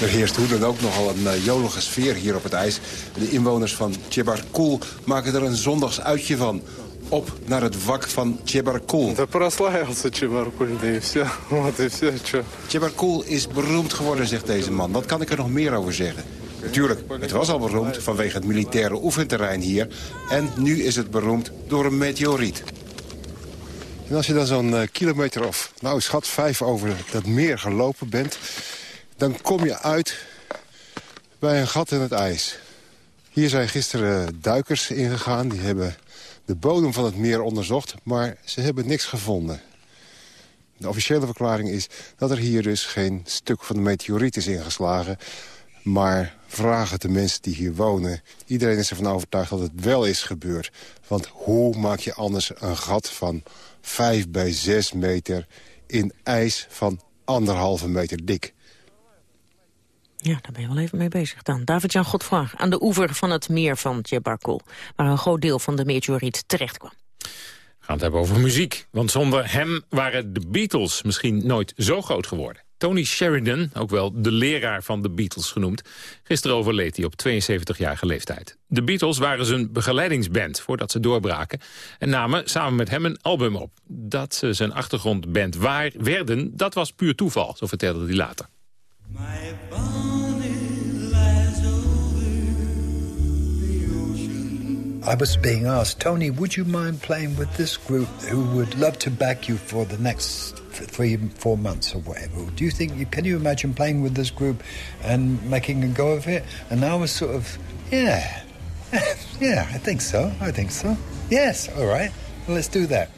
Er heerst hoe dan ook nogal een uh, jolige sfeer hier op het ijs. De inwoners van Chebarkul maken er een zondagsuitje van. Op naar het wak van Chebarkul. Да прославился Чебаркуль, да и все. Вот и все, чё. Chebarkul is beroemd geworden, zegt deze man. Wat kan ik er nog meer over zeggen? Natuurlijk, het was al beroemd vanwege het militaire oefenterrein hier. En nu is het beroemd door een meteoriet. En als je dan zo'n uh, kilometer of, nou schat, vijf over dat meer gelopen bent... dan kom je uit bij een gat in het ijs. Hier zijn gisteren duikers ingegaan. Die hebben de bodem van het meer onderzocht, maar ze hebben niks gevonden. De officiële verklaring is dat er hier dus geen stuk van de meteoriet is ingeslagen... maar vragen de mensen die hier wonen. Iedereen is ervan overtuigd dat het wel is gebeurd. Want hoe maak je anders een gat van 5 bij 6 meter in ijs van anderhalve meter dik? Ja, daar ben je wel even mee bezig dan. David-Jan Godfroy aan de oever van het meer van Djebarkul... waar een groot deel van de meteoriet terecht kwam. We gaan het hebben over muziek. Want zonder hem waren de Beatles misschien nooit zo groot geworden. Tony Sheridan, ook wel de leraar van de Beatles genoemd... gisteren overleed hij op 72-jarige leeftijd. De Beatles waren zijn begeleidingsband voordat ze doorbraken... en namen samen met hem een album op. Dat ze zijn achtergrondband waar werden, dat was puur toeval, zo vertelde hij later. I was being asked, Tony, would you mind playing with this group who would love to back you for the next three, four months or whatever? Do you think, you, can you imagine playing with this group and making a go of it? And I was sort of, yeah, yeah, I think so, I think so. Yes, all right, well, let's do that.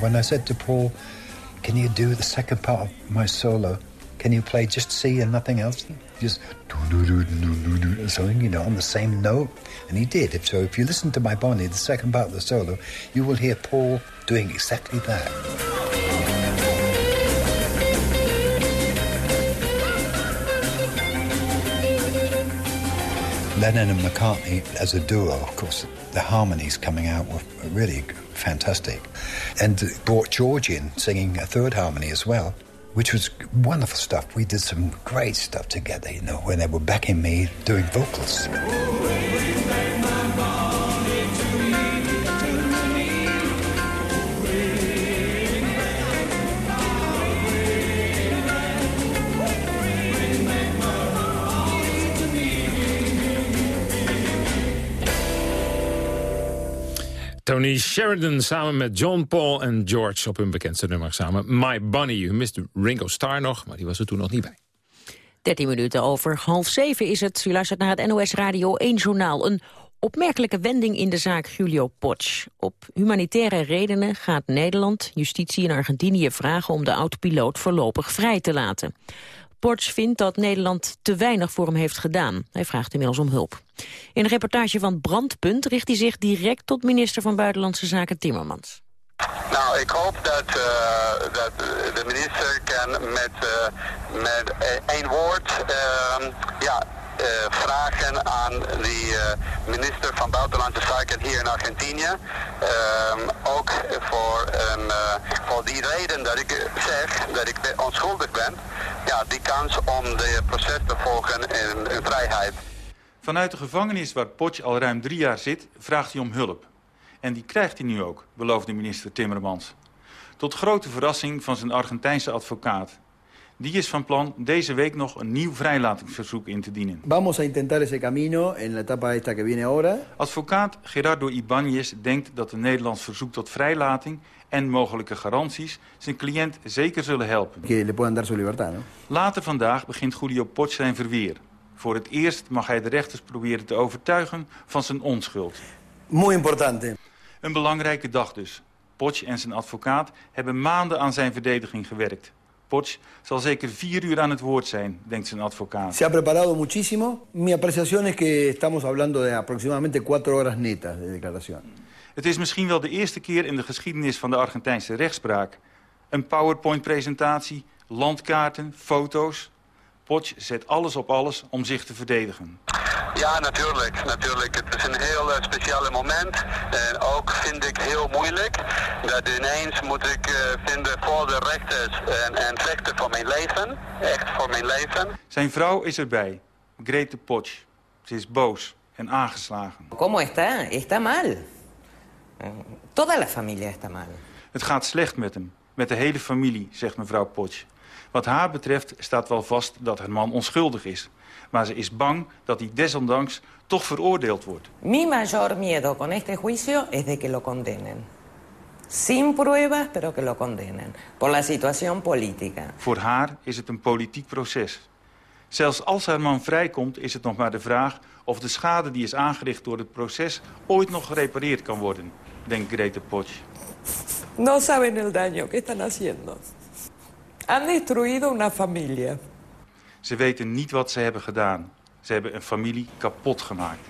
When I said to Paul, can you do the second part of my solo? Can you play just C and nothing else? Just something, you know, on the same note. And he did. So if you listen to my Bonnie, the second part of the solo, you will hear Paul doing exactly that. Lennon and McCartney as a duo, of course, the harmonies coming out were really fantastic. And brought George in singing a third harmony as well, which was wonderful stuff. We did some great stuff together, you know, when they were backing me doing vocals. Tony Sheridan samen met John Paul en George op hun bekendste nummer samen. My Bunny. U mist Ringo Starr nog, maar die was er toen nog niet bij. 13 minuten over half zeven is het. U luistert naar het NOS Radio 1 Journaal. Een opmerkelijke wending in de zaak Julio Potsch. Op humanitaire redenen gaat Nederland, justitie en Argentinië vragen... om de oud-piloot voorlopig vrij te laten. Potsch vindt dat Nederland te weinig voor hem heeft gedaan. Hij vraagt inmiddels om hulp. In een reportage van Brandpunt richt hij zich direct tot minister van Buitenlandse Zaken Timmermans. Nou, ik hoop dat, uh, dat de minister kan met, uh, met één woord uh, ja, vragen aan de minister van Buitenlandse Zaken hier in Argentinië. Ehm, ook voor, een, voor die reden dat ik zeg dat ik onschuldig ben. Ja, die kans om de proces te volgen in, in vrijheid. Vanuit de gevangenis waar Potsch al ruim drie jaar zit, vraagt hij om hulp. En die krijgt hij nu ook, beloofde minister Timmermans. Tot grote verrassing van zijn Argentijnse advocaat. Die is van plan deze week nog een nieuw vrijlatingsverzoek in te dienen. Vamos a intentar ese camino en la etapa esta que viene ahora. Advocaat Gerardo Ibáñez denkt dat een Nederlands verzoek tot vrijlating en mogelijke garanties zijn cliënt zeker zullen helpen. Que le puedan dar su libertad, ¿no? Later vandaag begint Julio Potsch zijn verweer. Voor het eerst mag hij de rechters proberen te overtuigen van zijn onschuld. Muy importante. Een belangrijke dag dus. Potsch en zijn advocaat hebben maanden aan zijn verdediging gewerkt. Potsch zal zeker vier uur aan het woord zijn, denkt zijn advocaat. Se ha preparado muchísimo. Mi apreciación es que estamos hablando de aproximadamente cuatro horas netas de declaración. Het is misschien wel de eerste keer in de geschiedenis van de Argentijnse rechtspraak. Een PowerPoint-presentatie, landkaarten, foto's. Potsch zet alles op alles om zich te verdedigen. Ja, natuurlijk. natuurlijk. Het is een heel uh, speciaal moment. En ook vind ik heel moeilijk dat ineens moet ik uh, vinden voor de rechters en, en vechten voor mijn leven. Echt voor mijn leven. Zijn vrouw is erbij, Grete Potsch. Ze is boos en aangeslagen. ¿Cómo está? Está mal. Toda la familia está mal. Het gaat slecht met hem, met de hele familie, zegt mevrouw Potsch. Wat haar betreft staat wel vast dat haar man onschuldig is. Maar ze is bang dat hij desondanks toch veroordeeld wordt. Mi mayor miedo con este juicio es de que lo condenen. Sin pruebas, pero que lo condenen. Por la situación política. Voor haar is het een politiek proces. Zelfs als haar man vrijkomt is het nog maar de vraag... of de schade die is aangericht door het proces ooit nog gerepareerd kan worden, denkt Grete Potsch. No saben el daño que están haciendo. Han destruido una familia. Ze weten niet wat ze hebben gedaan. Ze hebben een familie kapot gemaakt.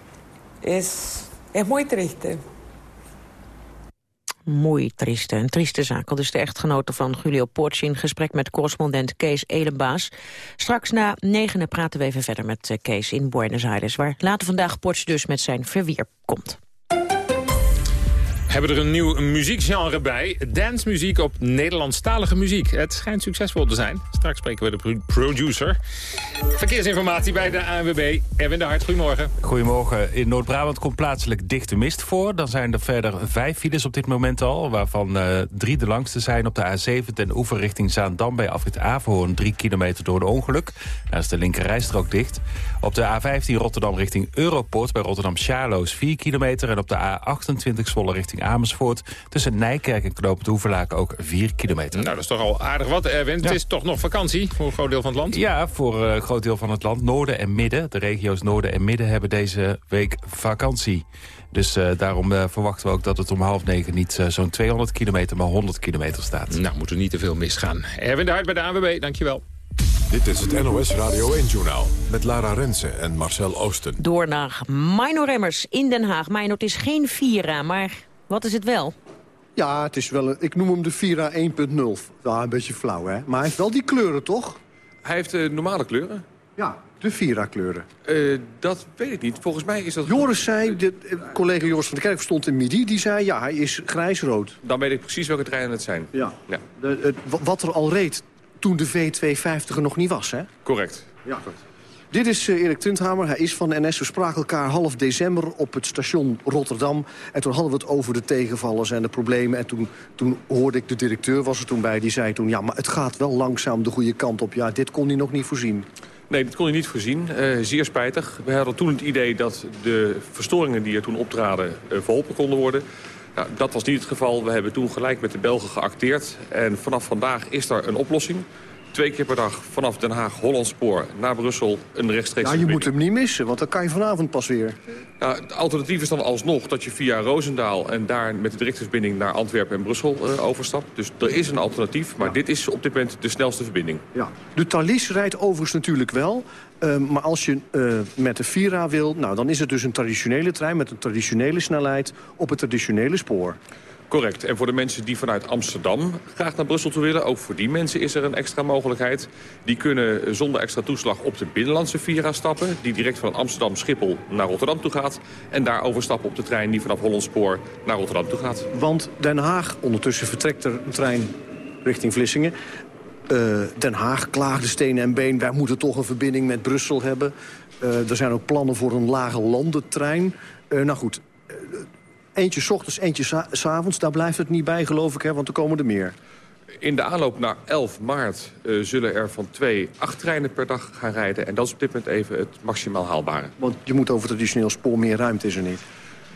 Es, es muy triste. Mooi trieste. Een trieste zaak. Al dus de echtgenote van Julio Porci in gesprek met correspondent Kees Elenbaas. Straks na negenen praten we even verder met Kees in Buenos Aires... waar later vandaag Porci dus met zijn verwier komt hebben er een nieuw muziekgenre bij. Dancemuziek op Nederlandstalige muziek. Het schijnt succesvol te zijn. Straks spreken we de producer. Verkeersinformatie bij de ANWB. Erwin de Hart, goedemorgen. Goedemorgen. In Noord-Brabant komt plaatselijk dichte mist voor. Dan zijn er verder vijf files op dit moment al. Waarvan uh, drie de langste zijn op de A7 ten oever richting Zaandam... bij afrit Averhoorn, drie kilometer door de ongeluk. Daar is de linkerrijstrook dicht. Op de A15 Rotterdam richting Europort bij Rotterdam-Charloes 4 kilometer. En op de A28 Zwolle richting Amersfoort. Tussen Nijkerk en Knoop het Hoeverlaak ook 4 kilometer. Nou, dat is toch al aardig wat, Erwin. Het is toch nog vakantie voor een groot deel van het land? Ja, voor een groot deel van het land. Noorden en Midden. De regio's Noorden en Midden hebben deze week vakantie. Dus uh, daarom uh, verwachten we ook dat het om half negen niet uh, zo'n 200 kilometer, maar 100 kilometer staat. Nou, moet er niet te veel misgaan. Erwin de Hart bij de ANWB, dankjewel. Dit is het NOS Radio 1-journaal met Lara Rensen en Marcel Oosten. Door naar Mino Remmers in Den Haag. Mino, het is geen Vira, maar wat is het wel? Ja, het is wel een, ik noem hem de Vira 1.0. Ja, een beetje flauw, hè? Maar hij heeft wel die kleuren, toch? Hij heeft uh, normale kleuren. Ja, de Vira-kleuren. Uh, dat weet ik niet. Volgens mij is dat... Joris zei, de, collega Joris van der Kerk stond in Midi... die zei, ja, hij is grijs-rood. Dan weet ik precies welke treinen het zijn. Ja. ja. De, het, wat er al reed toen de V250 er nog niet was, hè? Correct. Ja, correct. Dit is uh, Erik Tunthamer, hij is van NS. We spraken elkaar half december op het station Rotterdam. En toen hadden we het over de tegenvallers en de problemen. En toen, toen hoorde ik, de directeur was er toen bij, die zei toen... ja, maar het gaat wel langzaam de goede kant op. Ja, dit kon hij nog niet voorzien. Nee, dit kon hij niet voorzien. Uh, zeer spijtig. We hadden toen het idee dat de verstoringen die er toen optraden... Uh, verholpen konden worden. Nou, dat was niet het geval. We hebben toen gelijk met de Belgen geacteerd. En vanaf vandaag is er een oplossing twee keer per dag vanaf Den Haag Hollandspoor naar Brussel een rechtstreeks Ja, je moet hem niet missen, want dan kan je vanavond pas weer. Nou, het alternatief is dan alsnog dat je via Roosendaal... en daar met de directverbinding naar Antwerpen en Brussel uh, overstapt. Dus er is een alternatief, maar ja. dit is op dit moment de snelste verbinding. Ja. De Thalys rijdt overigens natuurlijk wel. Uh, maar als je uh, met de Vira wil, nou, dan is het dus een traditionele trein... met een traditionele snelheid op het traditionele spoor. Correct. En voor de mensen die vanuit Amsterdam graag naar Brussel toe willen... ook voor die mensen is er een extra mogelijkheid. Die kunnen zonder extra toeslag op de binnenlandse Vira stappen... die direct van Amsterdam Schiphol naar Rotterdam toe gaat... en daar overstappen op de trein die vanaf Hollandspoor naar Rotterdam toe gaat. Want Den Haag, ondertussen vertrekt er een trein richting Vlissingen... Uh, Den Haag klaagde stenen en been. Wij moeten toch een verbinding met Brussel hebben. Uh, er zijn ook plannen voor een lage landentrein. Uh, nou goed, Eentje s ochtends, eentje s'avonds. Daar blijft het niet bij, geloof ik, hè, want er komen er meer. In de aanloop naar 11 maart uh, zullen er van twee acht treinen per dag gaan rijden. En dat is op dit moment even het maximaal haalbare. Want je moet over traditioneel spoor meer ruimte is er niet.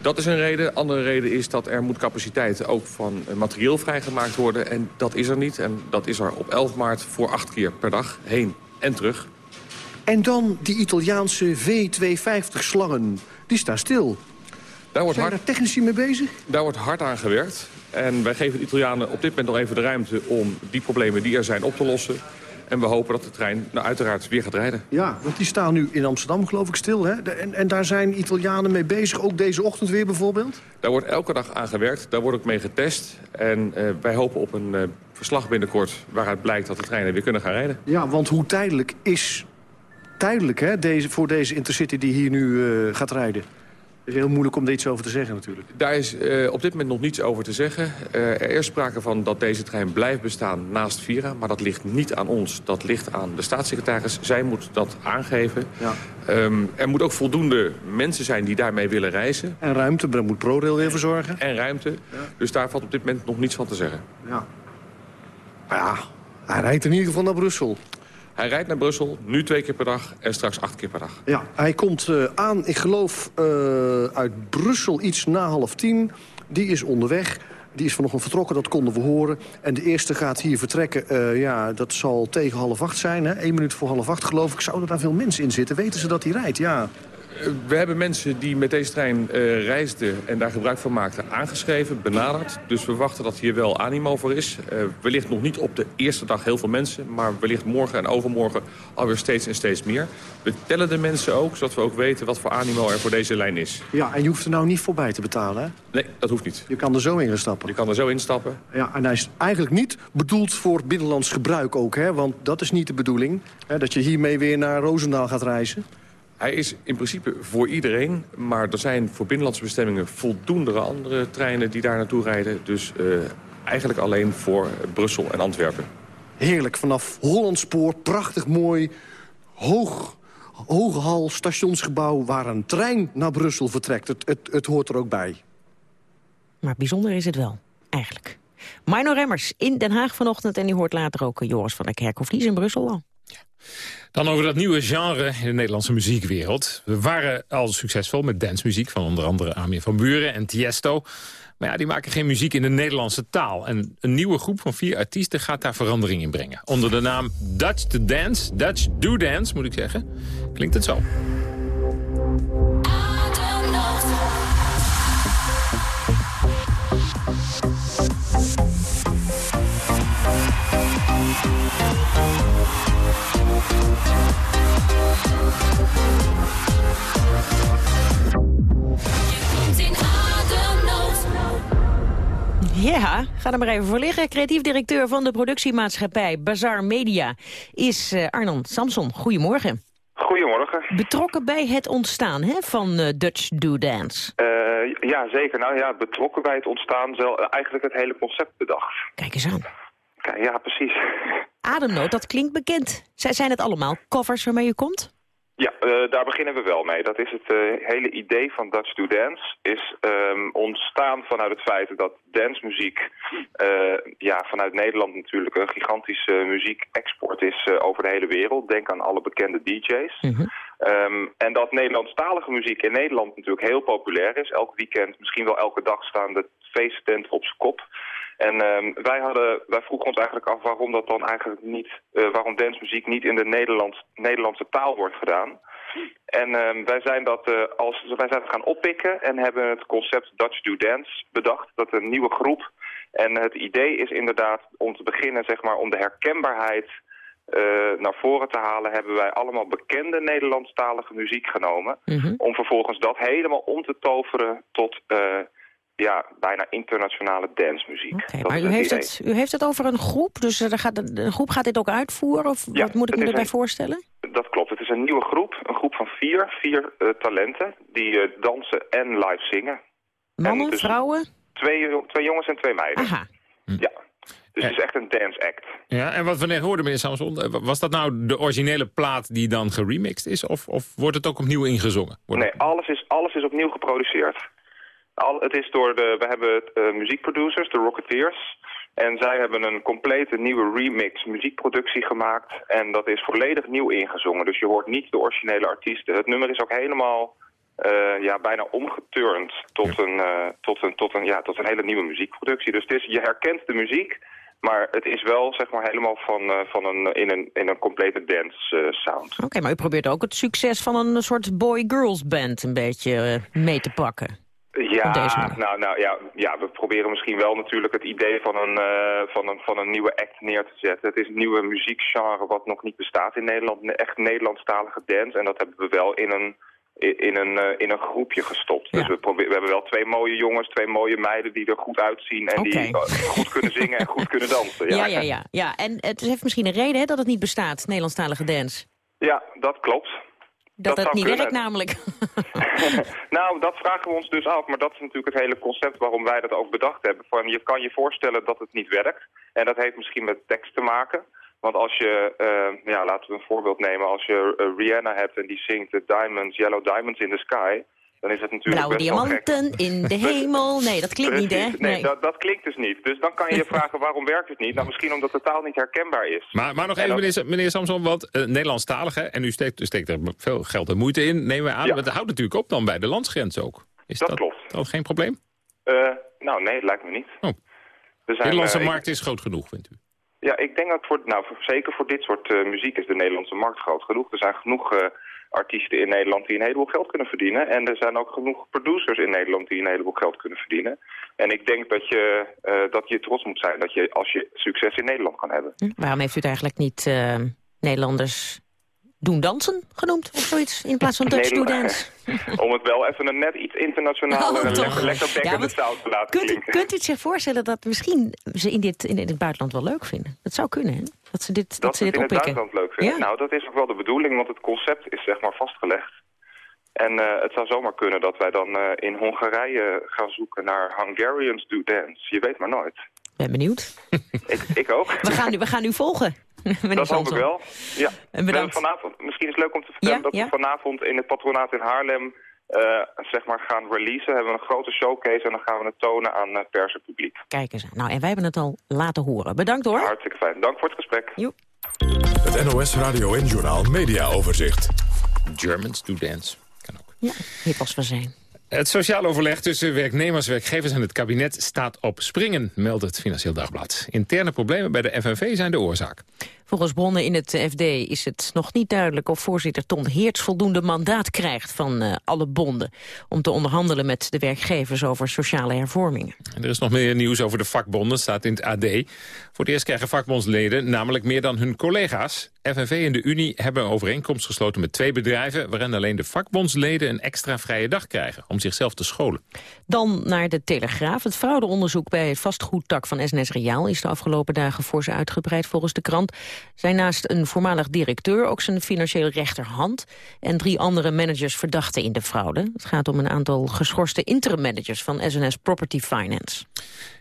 Dat is een reden. Andere reden is dat er moet capaciteit ook van materieel vrijgemaakt worden. En dat is er niet. En dat is er op 11 maart voor acht keer per dag heen en terug. En dan die Italiaanse V250-slangen. Die staan stil. Daar wordt Zijn hard, daar technici mee bezig? Daar wordt hard aan gewerkt. En wij geven de Italianen op dit moment nog even de ruimte om die problemen die er zijn op te lossen. En we hopen dat de trein nou, uiteraard weer gaat rijden. Ja, want die staan nu in Amsterdam geloof ik stil. Hè? De- En, en daar zijn Italianen mee bezig, ook deze ochtend weer bijvoorbeeld? Daar wordt elke dag aan gewerkt, daar wordt ook mee getest. En eh, wij hopen op een eh, verslag binnenkort waaruit blijkt dat de treinen weer kunnen gaan rijden. Ja, want hoe tijdelijk is tijdelijk hè, deze, voor deze Intercity die hier nu eh, gaat rijden? Het is heel moeilijk om er iets over te zeggen natuurlijk. Daar is eh, op dit moment nog niets over te zeggen. Eh, er is sprake van dat deze trein blijft bestaan naast Vira. Maar dat ligt niet aan ons, dat ligt aan de staatssecretaris. Zij moet dat aangeven. Ja. Ehm, er moet ook voldoende mensen zijn die daarmee willen reizen. En ruimte, daar moet ProRail weer voor zorgen. En ruimte. Dus daar valt op dit moment nog niets van te zeggen. Ja. Maar ja, hij rijdt in ieder geval naar Brussel. Hij rijdt naar Brussel, nu twee keer per dag en straks acht keer per dag. Ja, hij komt eh, aan, ik geloof, eh, uit Brussel iets na half tien. Die is onderweg. Die is vanochtend vertrokken, dat konden we horen. En de eerste gaat hier vertrekken, eh, ja, dat zal tegen half acht zijn. Hè? Eén minuut voor half acht, geloof ik. Zouden daar veel mensen in zitten? Weten ze dat hij rijdt? Ja. Eh, We hebben mensen die met deze trein eh, reisden en daar gebruik van maakten aangeschreven, benaderd. Dus we wachten dat hier wel animo voor is. Eh, wellicht nog niet op de eerste dag heel veel mensen, maar wellicht morgen en overmorgen alweer steeds en steeds meer. We tellen de mensen ook, zodat we ook weten wat voor animo er voor deze lijn is. Ja, en je hoeft er nou niet voorbij te betalen, hè? Nee, dat hoeft niet. Je kan er zo in stappen. Je kan er zo instappen. Ja, en hij is eigenlijk niet bedoeld voor binnenlands gebruik ook, hè? Want dat is niet de bedoeling, hè? dat je hiermee weer naar Roosendaal gaat reizen. Hij is in principe voor iedereen, maar er zijn voor binnenlandse bestemmingen voldoende andere treinen die daar naartoe rijden. Dus eh, eigenlijk alleen voor Brussel en Antwerpen. Heerlijk, vanaf Hollandspoor, prachtig mooi, hoog, hoge hal, stationsgebouw... waar een trein naar Brussel vertrekt. Het, het, het hoort er ook bij. Maar bijzonder is het wel, eigenlijk. Mino Remmers in Den Haag vanochtend en die hoort later ook eh, Joris van der Kerkhoff. Die is in Brussel al. Dan over dat nieuwe genre in de Nederlandse muziekwereld. We waren al succesvol met dancemuziek van onder andere Amir van Buren en Tiesto. Maar ja, die maken geen muziek in de Nederlandse taal. En een nieuwe groep van vier artiesten gaat daar verandering in brengen. Onder de naam Dutch to Dance, Dutch Do Dance moet ik zeggen. Klinkt het zo. Ga er maar even voor liggen. Creatief directeur van de productiemaatschappij Bazaar Media is eh, Arnon Samson. Goedemorgen. Goedemorgen. Betrokken bij het ontstaan hè, van eh, Dutch Do Dance. Eh, ja, zeker. Nou ja, betrokken bij het ontstaan, zelf, eigenlijk het hele concept bedacht. Kijk eens aan. Kijk, ja, precies. Ademnood, dat klinkt bekend. Zij zijn het allemaal covers waarmee je komt? Ja, eh, daar beginnen we wel mee. Dat is het eh, hele idee van Dutch Do Dance. Is ehm, ontstaan vanuit het feit dat dancemuziek eh, ja, vanuit Nederland natuurlijk een gigantische muziekexport is over de hele wereld. Denk aan alle bekende DJ's. Ehm, en dat Nederlandstalige muziek in Nederland natuurlijk heel populair is. Elk weekend, misschien wel elke dag staan de feesttent op zijn kop. En ehm, wij, hadden, wij vroegen ons eigenlijk af waarom dat dan eigenlijk niet, eh, waarom dancemuziek niet in de Nederlands, Nederlandse taal wordt gedaan. En ehm, wij zijn dat eh, als wij zijn dat gaan oppikken en hebben het concept Dutch Do Dance bedacht. Dat een nieuwe groep. En het idee is inderdaad om te beginnen, zeg maar, om de herkenbaarheid eh, naar voren te halen, hebben wij allemaal bekende Nederlandstalige muziek genomen. Om vervolgens dat helemaal om te toveren tot ja, bijna internationale dancemuziek. Maar u heeft, idee. het, u heeft het over een groep, dus er gaat, een- groep gaat dit ook uitvoeren? Of Ja, wat moet ik me erbij een- voorstellen? Dat klopt. Het is een nieuwe groep. Een groep van vier. Vier eh, talenten die eh, dansen en live zingen. Mannen, En dus vrouwen? Twee, jo- twee jongens en twee meiden. Aha. Ja. Dus het is echt een dance act. Ja, en wat we net hoorden, meneer Samson, eh, was dat nou de originele plaat die dan geremixed is? Of, of wordt het ook opnieuw ingezongen? Wordt Nee, alles is, alles is opnieuw geproduceerd. Al, het is door de, we hebben eh, muziekproducers, de Rocketeers. En zij hebben een complete nieuwe remix muziekproductie gemaakt. En dat is volledig nieuw ingezongen. Dus je hoort niet de originele artiesten. Het nummer is ook helemaal eh, ja, bijna omgeturnd tot, een, eh, tot, een, tot, een, ja, tot een hele nieuwe muziekproductie. Dus het is, je herkent de muziek, maar het is wel zeg maar, helemaal van, eh, van een, in, een, in een complete dance sound. Oké, maar u probeert ook het succes van een soort boy-girls band een beetje mee te pakken. Ja, nou, nou ja, ja, we proberen misschien wel natuurlijk het idee van een, uh, van, een, van een nieuwe act neer te zetten. Het is een nieuwe muziekgenre wat nog niet bestaat in Nederland. Echt Nederlandstalige dance. En dat hebben we wel in een, in een, uh, in een groepje gestopt. Ja. Dus we, proberen, we hebben wel twee mooie jongens, twee mooie meiden die er goed uitzien. En okay. die goed kunnen zingen en goed kunnen dansen. Ja, ja, ja. ja. ja. En het heeft misschien een reden hè, dat het niet bestaat, Nederlandstalige dance. Ja, dat klopt. Dat, dat het niet werkt namelijk. nou, dat vragen we ons dus af. Maar dat is natuurlijk het hele concept waarom wij dat ook bedacht hebben. Van, je kan je voorstellen dat het niet werkt. En dat heeft misschien met tekst te maken. Want als je, uh, ja, laten we een voorbeeld nemen. Als je uh, Rihanna hebt en die zingt de Diamonds, Yellow Diamonds in the Sky dan is het natuurlijk Blauwe diamanten in de hemel. Nee, dat klinkt Precies. niet, hè? Nee, nee dat, dat, klinkt dus niet. Dus dan kan je je vragen, waarom werkt het niet? Nou, misschien omdat de taal niet herkenbaar is. Maar, maar nog even, meneer, meneer Samson, want uh, Nederlandstalig, hè, en u steekt, steekt er veel geld en moeite in, nemen we aan. Ja. Maar het houdt natuurlijk op dan bij de landsgrens ook. Is dat, dat klopt. Dat geen probleem? Uh, nou, nee, het lijkt me niet. Oh. De Nederlandse uh, markt is groot genoeg, vindt u? Ja, ik denk dat voor, nou, voor, zeker voor dit soort muziek is de Nederlandse markt groot genoeg. Er zijn genoeg artiesten in Nederland die een heleboel geld kunnen verdienen. En er zijn ook genoeg producers in Nederland die een heleboel geld kunnen verdienen. En ik denk dat je, uh, dat je trots moet zijn dat je, als je succes in Nederland kan hebben. Hm, waarom heeft u het eigenlijk niet uh, Nederlanders doen dansen genoemd of zoiets in plaats van Dutch nee, do dance? Om het wel even een net iets internationaal Oh, en lekker, lekker Ja, te laten Kunt u, kunt u zich voorstellen dat misschien ze in, dit, in het buitenland wel leuk vinden? Dat zou kunnen, hè? Dat ze dit, dat, dat ze dit het in het oppikken. buitenland leuk vinden. Ja. Nou, dat is ook wel de bedoeling, want het concept is zeg maar vastgelegd. En uh, het zou zomaar kunnen dat wij dan uh, in Hongarije gaan zoeken naar Hungarians do dance. Je weet maar nooit. Ben benieuwd. ik, ik ook. We gaan, u, we gaan u volgen. meneer Dat hoop ik wel. Ja. We hebben bedankt. vanavond, misschien is het leuk om te vertellen Ja, dat ja. we vanavond in het patronaat in Haarlem uh, zeg maar gaan releasen. Hebben we een grote showcase en dan gaan we het tonen aan uh, pers en publiek. Kijk eens. Nou, en wij hebben het al laten horen. Bedankt hoor. Hartstikke fijn. Dank voor het gesprek. Joep. Het NOS Radio en Journaal Media Overzicht. Germans do dance. Ja, hip als we zijn. Het sociaal overleg tussen werknemers, werkgevers en het kabinet staat op springen, meldt het Financieel Dagblad. Interne problemen bij de FNV zijn de oorzaak. Volgens bronnen in het FD is het nog niet duidelijk of voorzitter Ton Heerts voldoende mandaat krijgt van uh, alle bonden om te onderhandelen met de werkgevers over sociale hervormingen. En er is nog meer nieuws over de vakbonden, staat in het AD. Voor het eerst krijgen vakbondsleden namelijk meer dan hun collega's. FNV en de Unie hebben een overeenkomst gesloten met twee bedrijven... waarin alleen de vakbondsleden een extra vrije dag krijgen om zichzelf te scholen. Dan naar de Telegraaf. Het fraudeonderzoek bij het vastgoedtak van SNS Reaal... is de afgelopen dagen voor ze uitgebreid volgens de krant. Zijn naast een voormalig directeur ook zijn financiële rechterhand... en drie andere managers verdachten in de fraude. Het gaat om een aantal geschorste interim-managers van SNS Property Finance.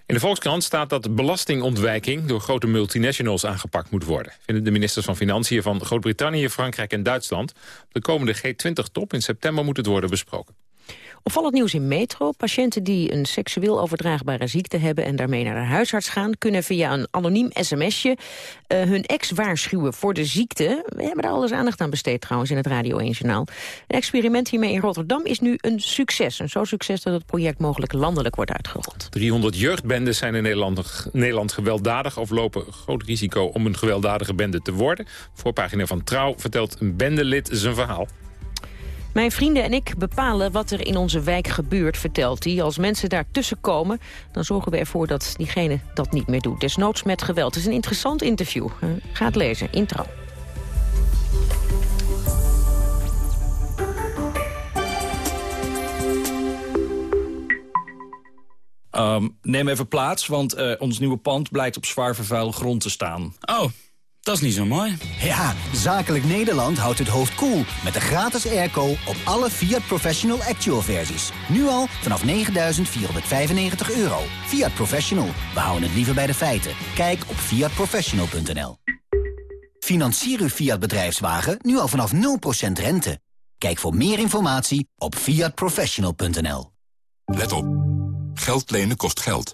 In de Volkskrant staat dat belastingontwijking door grote multinationals aangepakt moet worden. Vinden de ministers van Financiën van Groot-Brittannië, Frankrijk en Duitsland. Op de komende G20-top in september moet het worden besproken. Opvallend nieuws in Metro. Patiënten die een seksueel overdraagbare ziekte hebben... en daarmee naar de huisarts gaan... kunnen via een anoniem sms'je uh, hun ex waarschuwen voor de ziekte. We hebben daar alles aandacht aan besteed trouwens in het Radio 1-journaal. Een experiment hiermee in Rotterdam is nu een succes. Een zo succes dat het project mogelijk landelijk wordt uitgerold. 300 jeugdbendes zijn in Nederland, Nederland gewelddadig... of lopen groot risico om een gewelddadige bende te worden. Voorpagina van Trouw vertelt een bendelid zijn verhaal. Mijn vrienden en ik bepalen wat er in onze wijk gebeurt, vertelt hij. Als mensen daartussen komen, dan zorgen we ervoor dat diegene dat niet meer doet. Desnoods met geweld. Het is een interessant interview. Uh, ga het lezen, intro. Um, neem even plaats, want uh, ons nieuwe pand blijkt op zwaar vervuilde grond te staan. Oh, dat is niet zo mooi. Ja, Zakelijk Nederland houdt het hoofd koel cool met de gratis airco op alle Fiat Professional Actual versies. Nu al vanaf 9.495 euro. Fiat Professional, we houden het liever bij de feiten. Kijk op fiatprofessional.nl. Financier uw Fiat bedrijfswagen nu al vanaf 0% rente. Kijk voor meer informatie op fiatprofessional.nl. Let op. Geld lenen kost geld.